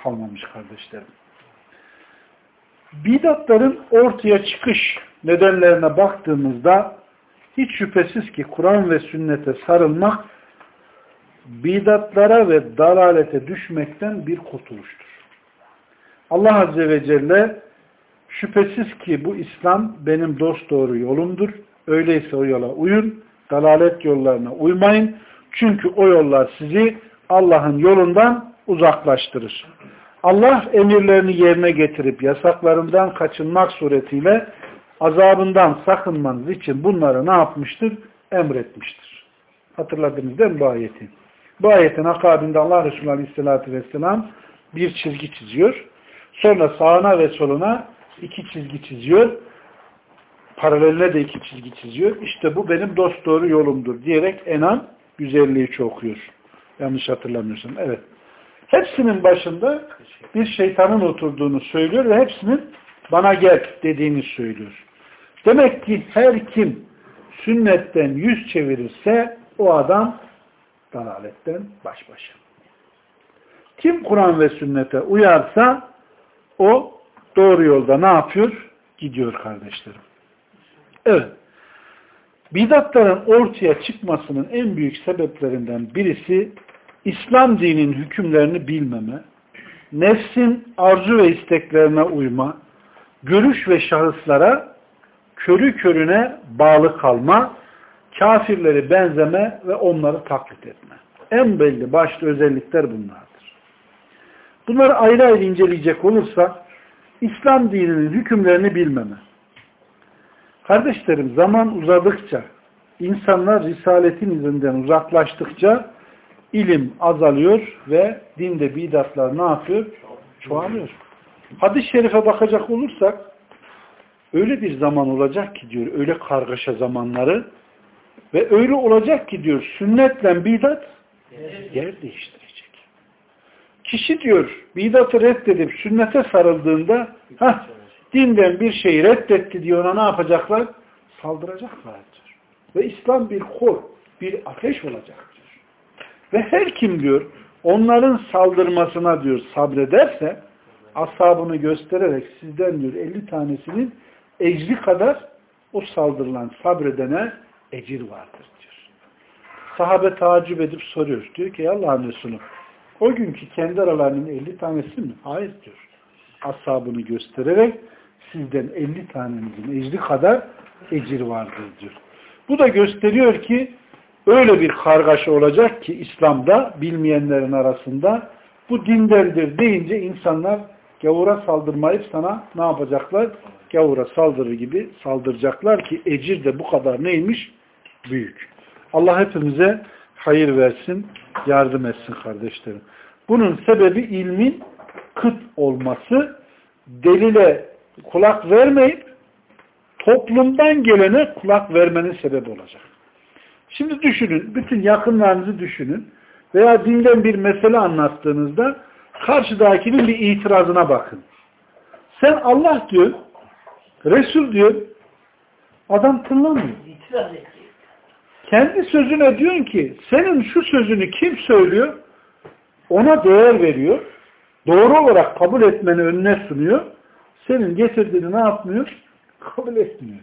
kalmamış kardeşlerim. Bidatların ortaya çıkış nedenlerine baktığımızda hiç şüphesiz ki Kur'an ve sünnete sarılmak bidatlara ve dalalete düşmekten bir kurtuluştur. Allah Azze ve Celle şüphesiz ki bu İslam benim dost doğru yolumdur. Öyleyse o yola uyun, dalalet yollarına uymayın. Çünkü o yollar sizi Allah'ın yolundan uzaklaştırır. Allah emirlerini yerine getirip yasaklarından kaçınmak suretiyle azabından sakınmanız için bunları ne yapmıştır? Emretmiştir. Hatırladınız değil mi bu ayeti? Bu ayetin akabinde Allah Resulü Aleyhisselatü Vesselam bir çizgi çiziyor. Sonra sağına ve soluna iki çizgi çiziyor. Paraleline de iki çizgi çiziyor. İşte bu benim dost doğru yolumdur diyerek Enam 153 okuyor. Yanlış hatırlamıyorsam. Evet. Hepsinin başında bir şeytanın oturduğunu söylüyor ve hepsinin bana gel dediğini söylüyor. Demek ki her kim sünnetten yüz çevirirse o adam dalaletten baş başa. Kim Kur'an ve sünnete uyarsa o doğru yolda ne yapıyor? Gidiyor kardeşlerim. Evet. Bidatların ortaya çıkmasının en büyük sebeplerinden birisi İslam dininin hükümlerini bilmeme, nefsin arzu ve isteklerine uyma, görüş ve şahıslara körü körüne bağlı kalma, kafirleri benzeme ve onları taklit etme. En belli başlı özellikler bunlardır. Bunları ayrı ayrı inceleyecek olursak, İslam dininin hükümlerini bilmeme. Kardeşlerim zaman uzadıkça, insanlar Risaletin izinden uzaklaştıkça ilim azalıyor ve dinde bidatlar ne yapıyor? Çoğalıyor. Hadis-i şerife bakacak olursak öyle bir zaman olacak ki diyor, öyle kargaşa zamanları ve öyle olacak ki diyor, sünnetle bidat yer değiştirecek. Kişi diyor, bidatı reddedip sünnete sarıldığında heh, dinden bir şeyi reddetti diyor ona ne yapacaklar? Saldıracaklardır. Ve İslam bir kor, bir ateş olacaktır. Ve her kim diyor, onların saldırmasına diyor sabrederse, ashabını göstererek sizden diyor 50 tanesinin ecri kadar o saldırılan sabredene ecir vardır diyor. Sahabe tacip edip soruyor. Diyor ki Allah'ın Resulü o günkü kendi aralarının 50 tanesi mi? Hayır diyor. Ashabını göstererek sizden 50 tanenizin ecri kadar ecir vardır diyor. Bu da gösteriyor ki öyle bir kargaşa olacak ki İslam'da bilmeyenlerin arasında bu dindendir deyince insanlar gavura saldırmayıp sana ne yapacaklar? Gavura saldırır gibi saldıracaklar ki ecir de bu kadar neymiş? Büyük. Allah hepimize hayır versin, yardım etsin kardeşlerim. Bunun sebebi ilmin kıt olması, delile kulak vermeyip toplumdan gelene kulak vermenin sebebi olacak. Şimdi düşünün, bütün yakınlarınızı düşünün veya dinden bir mesele anlattığınızda karşıdakinin bir itirazına bakın. Sen Allah diyor, Resul diyor, adam tınlamıyor. Kendi sözüne diyorsun ki, senin şu sözünü kim söylüyor? Ona değer veriyor. Doğru olarak kabul etmeni önüne sunuyor. Senin getirdiğini ne yapmıyor? Kabul etmiyor.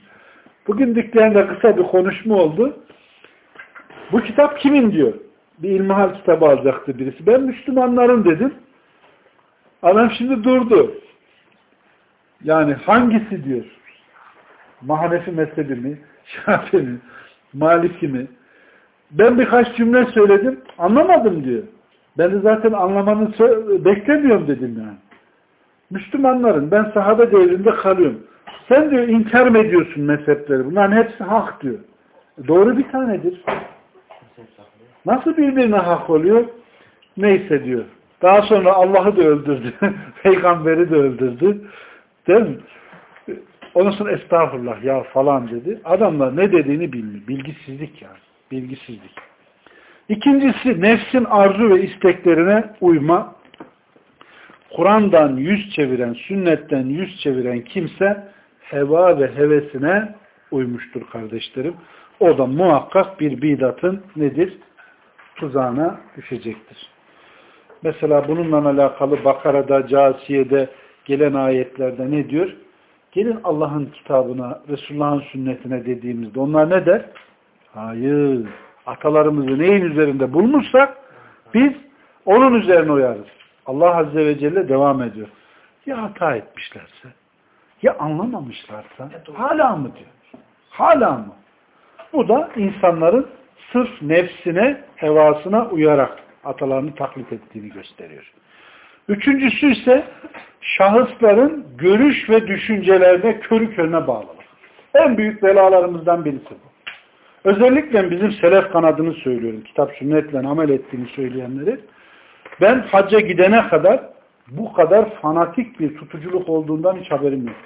Bugün dükkanında kısa bir konuşma oldu. Bu kitap kimin diyor. Bir ilmihal kitabı alacaktı birisi. Ben Müslümanların dedim. Adam şimdi durdu. Yani hangisi diyor? Mahanefi mezhebi mi? Şafi mi? Maliki mi? Ben birkaç cümle söyledim. Anlamadım diyor. Ben de zaten anlamanı beklemiyorum dedim yani. Müslümanların ben sahabe devrinde kalıyorum. Sen diyor inkar mı ediyorsun mezhepleri? Bunların hepsi hak diyor. Doğru bir tanedir. Nasıl birbirine hak oluyor? Neyse diyor. Daha sonra Allah'ı da öldürdü. Peygamberi de öldürdü. Değil mi? Ondan sonra estağfurullah ya falan dedi. Adamlar ne dediğini bilmiyor. Bilgisizlik yani. Bilgisizlik. İkincisi nefsin arzu ve isteklerine uyma. Kur'an'dan yüz çeviren, sünnetten yüz çeviren kimse heva ve hevesine uymuştur kardeşlerim. O da muhakkak bir bidatın nedir? Tuzağına düşecektir. Mesela bununla alakalı Bakara'da, Casiye'de gelen ayetlerde ne diyor? Gelin Allah'ın kitabına, Resulullah'ın sünnetine dediğimizde onlar ne der? Hayır. Atalarımızı neyin üzerinde bulmuşsak biz onun üzerine uyarız. Allah Azze ve Celle devam ediyor. Ya hata etmişlerse, ya anlamamışlarsa hala mı diyor? Hala mı? Bu da insanların sırf nefsine, hevasına uyarak atalarını taklit ettiğini gösteriyor. Üçüncüsü ise şahısların görüş ve düşüncelerine körü körüne bağlılık. En büyük belalarımızdan birisi bu. özellikle bizim selef kanadını söylüyorum. Kitap sünnetle amel ettiğini söyleyenleri. Ben hacca gidene kadar bu kadar fanatik bir tutuculuk olduğundan hiç haberim yok.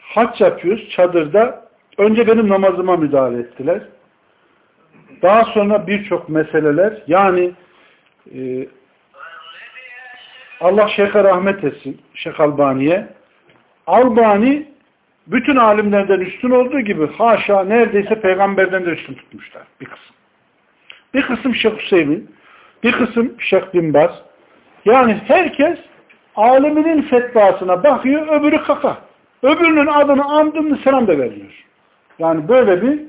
Hac yapıyoruz çadırda. Önce benim namazıma müdahale ettiler. Daha sonra birçok meseleler yani e, Allah Şeyh'e rahmet etsin. Şeyh Albani'ye. Albani bütün alimlerden üstün olduğu gibi haşa neredeyse peygamberden de üstün tutmuşlar. Bir kısım. Bir kısım Şeyh Hüseyin, bir kısım Şeyh Binbaz. Yani herkes aliminin fetvasına bakıyor, öbürü kaka. Öbürünün adını andığında selam da vermiyor. Yani böyle bir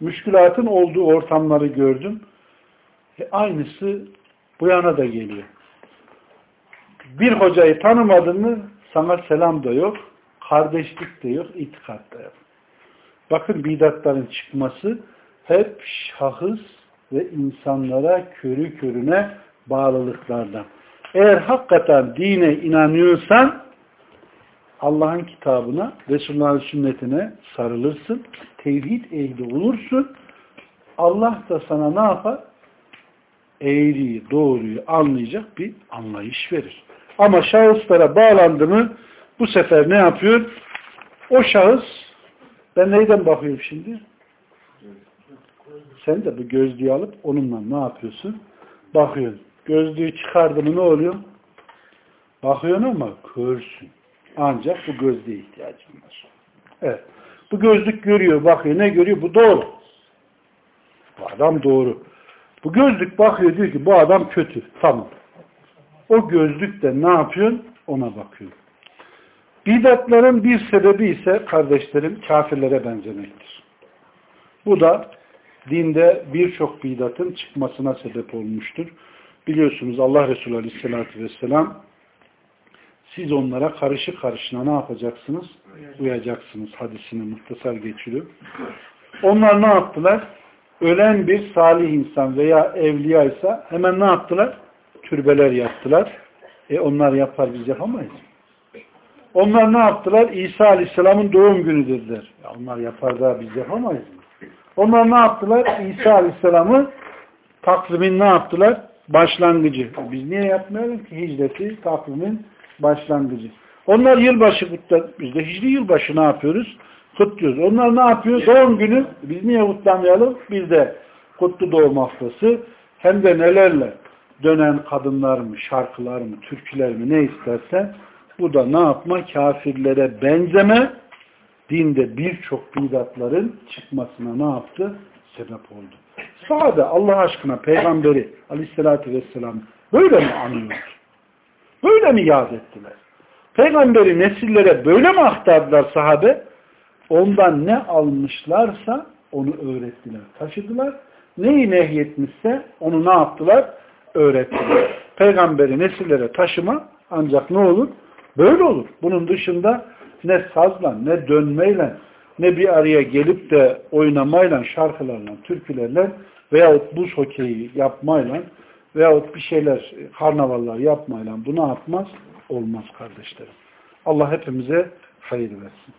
müşkülatın olduğu ortamları gördüm. E aynısı bu yana da geliyor. Bir hocayı tanımadın mı sana selam da yok, kardeşlik de yok, itikat da yok. Bakın bidatların çıkması hep şahıs ve insanlara körü körüne bağlılıklardan. Eğer hakikaten dine inanıyorsan Allah'ın kitabına, Resulullah'ın sünnetine sarılırsın, tevhid ehli olursun. Allah da sana ne yapar? Eğriyi, doğruyu anlayacak bir anlayış verir. Ama şahıslara bağlandı mı bu sefer ne yapıyor? O şahıs ben neyden bakıyorum şimdi? Sen de bu gözlüğü alıp onunla ne yapıyorsun? Bakıyorsun. Gözlüğü çıkardı mı ne oluyor? Bakıyorsun ama körsün. Ancak bu gözlüğe ihtiyacın var. Evet. Bu gözlük görüyor, bakıyor. Ne görüyor? Bu doğru. Bu adam doğru. Bu gözlük bakıyor diyor ki bu adam kötü. Tamam. O gözlükle ne yapıyorsun? Ona bakıyorsun. Bidatların bir sebebi ise kardeşlerim kafirlere benzemektir. Bu da dinde birçok bidatın çıkmasına sebep olmuştur. Biliyorsunuz Allah Resulü Aleyhisselatü Vesselam siz onlara karışı karışına ne yapacaksınız? Uyacaksınız hadisini muhtasar geçiriyor. Onlar ne yaptılar? Ölen bir salih insan veya evliya ise hemen ne yaptılar? Türbeler yaptılar. E onlar yapar biz yapamayız. Onlar ne yaptılar? İsa Aleyhisselam'ın doğum günü dediler. Ya onlar yapar da biz yapamayız. Onlar ne yaptılar? İsa Aleyhisselam'ı takvimin ne yaptılar? Başlangıcı. Biz niye yapmayalım ki hicreti takvimin başlangıcı. Onlar yılbaşı kutlar. Biz de hicri yılbaşı ne yapıyoruz? Kutluyoruz. Onlar ne yapıyor? Doğum günü. Biz niye kutlamayalım? Biz de kutlu doğum haftası. Hem de nelerle? Dönen kadınlar mı, şarkılar mı, türküler mi ne istersen bu da ne yapma? Kafirlere benzeme dinde birçok bidatların çıkmasına ne yaptı? Sebep oldu. Sade Allah aşkına peygamberi aleyhissalatü vesselam böyle mi anıyor? Böyle mi yad ettiler? Peygamberi nesillere böyle mi aktardılar sahabe? Ondan ne almışlarsa onu öğrettiler, taşıdılar. Neyi nehyetmişse onu ne yaptılar? Öğrettiler. Peygamberi nesillere taşıma ancak ne olur? Böyle olur. Bunun dışında ne sazla, ne dönmeyle, ne bir araya gelip de oynamayla, şarkılarla, türkülerle veyahut buz hokeyi yapmayla veyahut bir şeyler, karnavallar yapmayla bu ne yapmaz? Olmaz kardeşlerim. Allah hepimize hayır versin.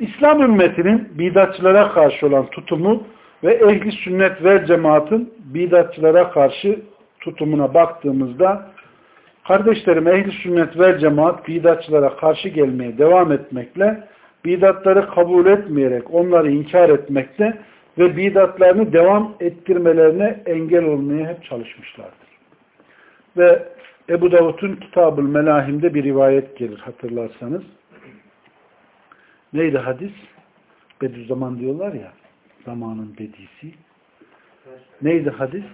İslam ümmetinin bidatçılara karşı olan tutumu ve ehli sünnet ve cemaatin bidatçılara karşı tutumuna baktığımızda kardeşlerim ehli sünnet ve cemaat bidatçılara karşı gelmeye devam etmekle bidatları kabul etmeyerek onları inkar etmekle ve bidatlarını devam ettirmelerine engel olmaya hep çalışmışlardır. Ve Ebu Davud'un Kitab-ül Melahim'de bir rivayet gelir hatırlarsanız. Neydi hadis? Bediüzzaman diyorlar ya, zamanın bedisi. Neydi hadis?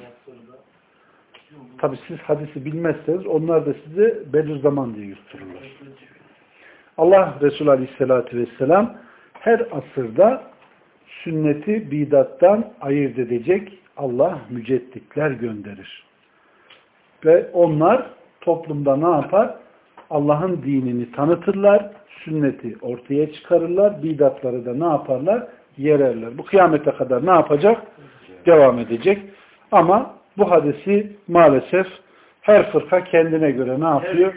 Tabi siz hadisi bilmezseniz onlar da size Bediüzzaman diye yuttururlar. Allah Resulü Aleyhisselatü Vesselam her asırda sünneti bidattan ayırt edecek Allah mücedditler gönderir. Ve onlar toplumda ne yapar? Allah'ın dinini tanıtırlar, sünneti ortaya çıkarırlar, bidatları da ne yaparlar? Yererler. Bu kıyamete kadar ne yapacak? Devam edecek. Ama bu hadisi maalesef her fırka kendine göre ne yapıyor?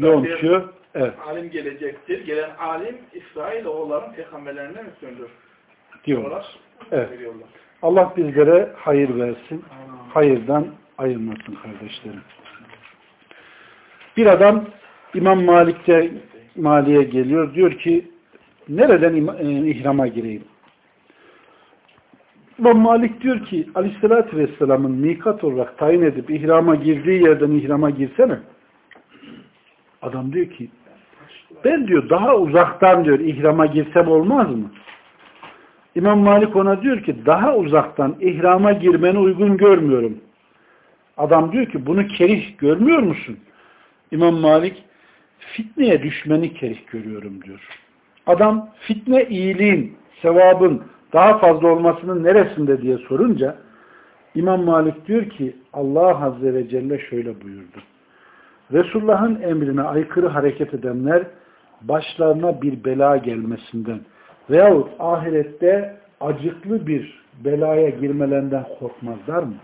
Yontuyor. Evet. alim gelecektir. Gelen alim İsrail oğulların peygamberlerine üstündür. diyorlar. Evet. Allah bizlere hayır versin. Hayırdan ayırmasın kardeşlerim. Bir adam İmam Malik'te Mali'ye geliyor. Diyor ki nereden e, ihrama gireyim? İmam Malik diyor ki Aleyhisselatü Vesselam'ın mikat olarak tayin edip ihrama girdiği yerden ihrama girsene. Adam diyor ki ben diyor daha uzaktan diyor ihrama girsem olmaz mı? İmam Malik ona diyor ki daha uzaktan ihrama girmeni uygun görmüyorum. Adam diyor ki bunu kerih görmüyor musun? İmam Malik fitneye düşmeni kerih görüyorum diyor. Adam fitne iyiliğin, sevabın daha fazla olmasının neresinde diye sorunca İmam Malik diyor ki Allah Azze ve Celle şöyle buyurdu. Resulullah'ın emrine aykırı hareket edenler başlarına bir bela gelmesinden veyahut ahirette acıklı bir belaya girmelerinden korkmazlar mı?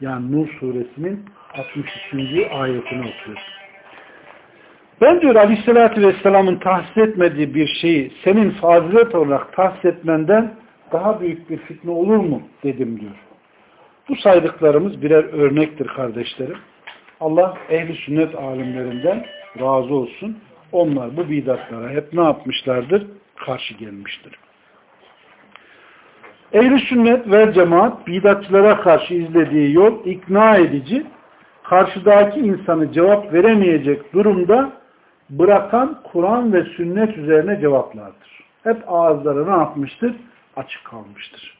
Yani Nur suresinin 63. ayetini okuyor. Ben diyor Aleyhisselatü Vesselam'ın tahsis etmediği bir şeyi senin fazilet olarak tahsis etmenden daha büyük bir fitne olur mu dedim diyor. Bu saydıklarımız birer örnektir kardeşlerim. Allah ehli sünnet alimlerinden razı olsun. Onlar bu bidatlara hep ne yapmışlardır? Karşı gelmiştir. Ehli sünnet ve cemaat bidatçılara karşı izlediği yol ikna edici, karşıdaki insanı cevap veremeyecek durumda bırakan Kur'an ve sünnet üzerine cevaplardır. Hep ağızları ne yapmıştır? Açık kalmıştır.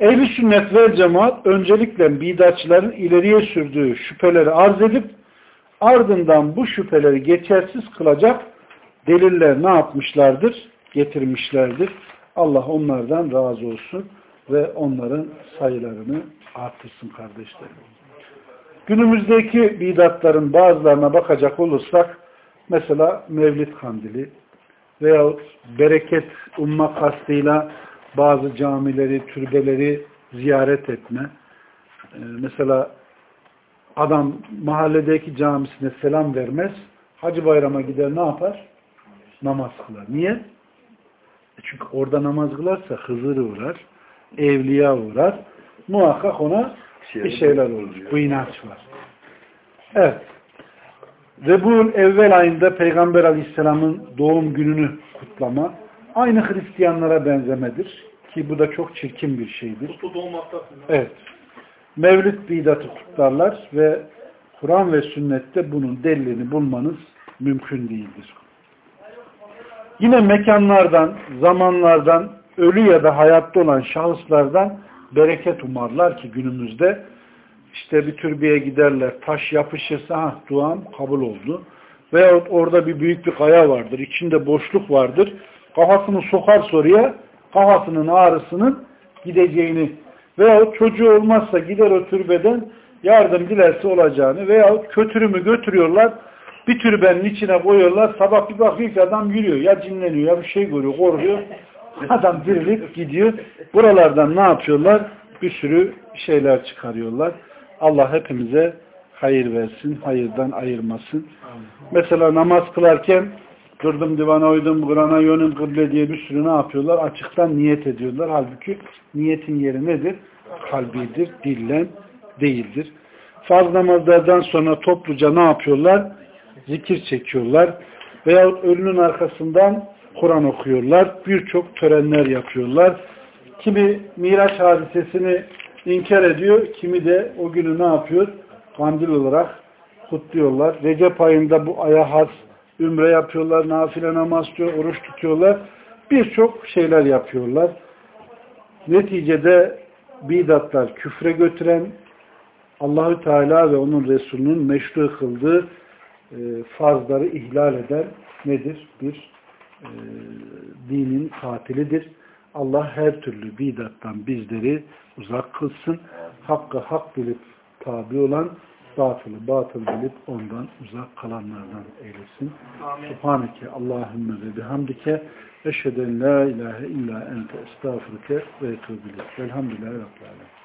Ehli sünnet ve cemaat öncelikle bidatçıların ileriye sürdüğü şüpheleri arz edip ardından bu şüpheleri geçersiz kılacak deliller ne yapmışlardır? Getirmişlerdir. Allah onlardan razı olsun ve onların sayılarını artırsın kardeşlerim. Günümüzdeki bidatların bazılarına bakacak olursak mesela Mevlid Kandili veyahut bereket umma kastıyla bazı camileri, türbeleri ziyaret etme. Ee, mesela adam mahalledeki camisine selam vermez. Hacı bayrama gider ne yapar? Namaz kılar. Niye? E Çünkü orada namaz kılarsa Hızır uğrar, evliya uğrar. Muhakkak ona bir şeyler olur. Bu inanç var. Evet. Rebul evvel ayında Peygamber Aleyhisselam'ın doğum gününü kutlama aynı Hristiyanlara benzemedir. Ki bu da çok çirkin bir şeydir. Evet. Mevlid bidatı kutlarlar ve Kur'an ve sünnette bunun delilini bulmanız mümkün değildir. Yine mekanlardan, zamanlardan, ölü ya da hayatta olan şahıslardan bereket umarlar ki günümüzde işte bir türbeye giderler, taş yapışırsa ha duam kabul oldu. Veyahut orada bir büyük bir kaya vardır, içinde boşluk vardır. Kafasını sokar soruya, kafasının ağrısının gideceğini veyahut çocuğu olmazsa gider o türbeden yardım dilerse olacağını veyahut kötürümü götürüyorlar, bir türbenin içine koyuyorlar, sabah bir bakıyor ki adam yürüyor, ya cinleniyor ya bir şey görüyor, korkuyor. Adam dirilip gidiyor. Buralardan ne yapıyorlar? Bir sürü şeyler çıkarıyorlar. Allah hepimize hayır versin, hayırdan ayırmasın. Mesela namaz kılarken kırdım divana uydum, Kur'an'a yönüm kıble diye bir sürü ne yapıyorlar? Açıktan niyet ediyorlar. Halbuki niyetin yeri nedir? Kalbidir, dillen değildir. Farz namazlardan sonra topluca ne yapıyorlar? Zikir çekiyorlar. Veyahut ölünün arkasından Kur'an okuyorlar. Birçok törenler yapıyorlar. Kimi Miraç hadisesini inkar ediyor. Kimi de o günü ne yapıyor? Kandil olarak kutluyorlar. Recep ayında bu aya has ümre yapıyorlar, nafile namaz diyor, oruç tutuyorlar. Birçok şeyler yapıyorlar. Neticede bidatlar küfre götüren Allahü Teala ve onun Resulünün meşru kıldığı e, farzları ihlal eden nedir? Bir e, dinin katilidir. Allah her türlü bidattan bizleri uzak kılsın. Hakkı hak bilip tabi olan, batılı batıl bilip ondan uzak kalanlardan eylesin. Amin. Subhaneke Allahümme ve bihamdike eşheden la ilahe illa ente estağfurke ve etubilek. Velhamdülillahi Rabbil Alemin.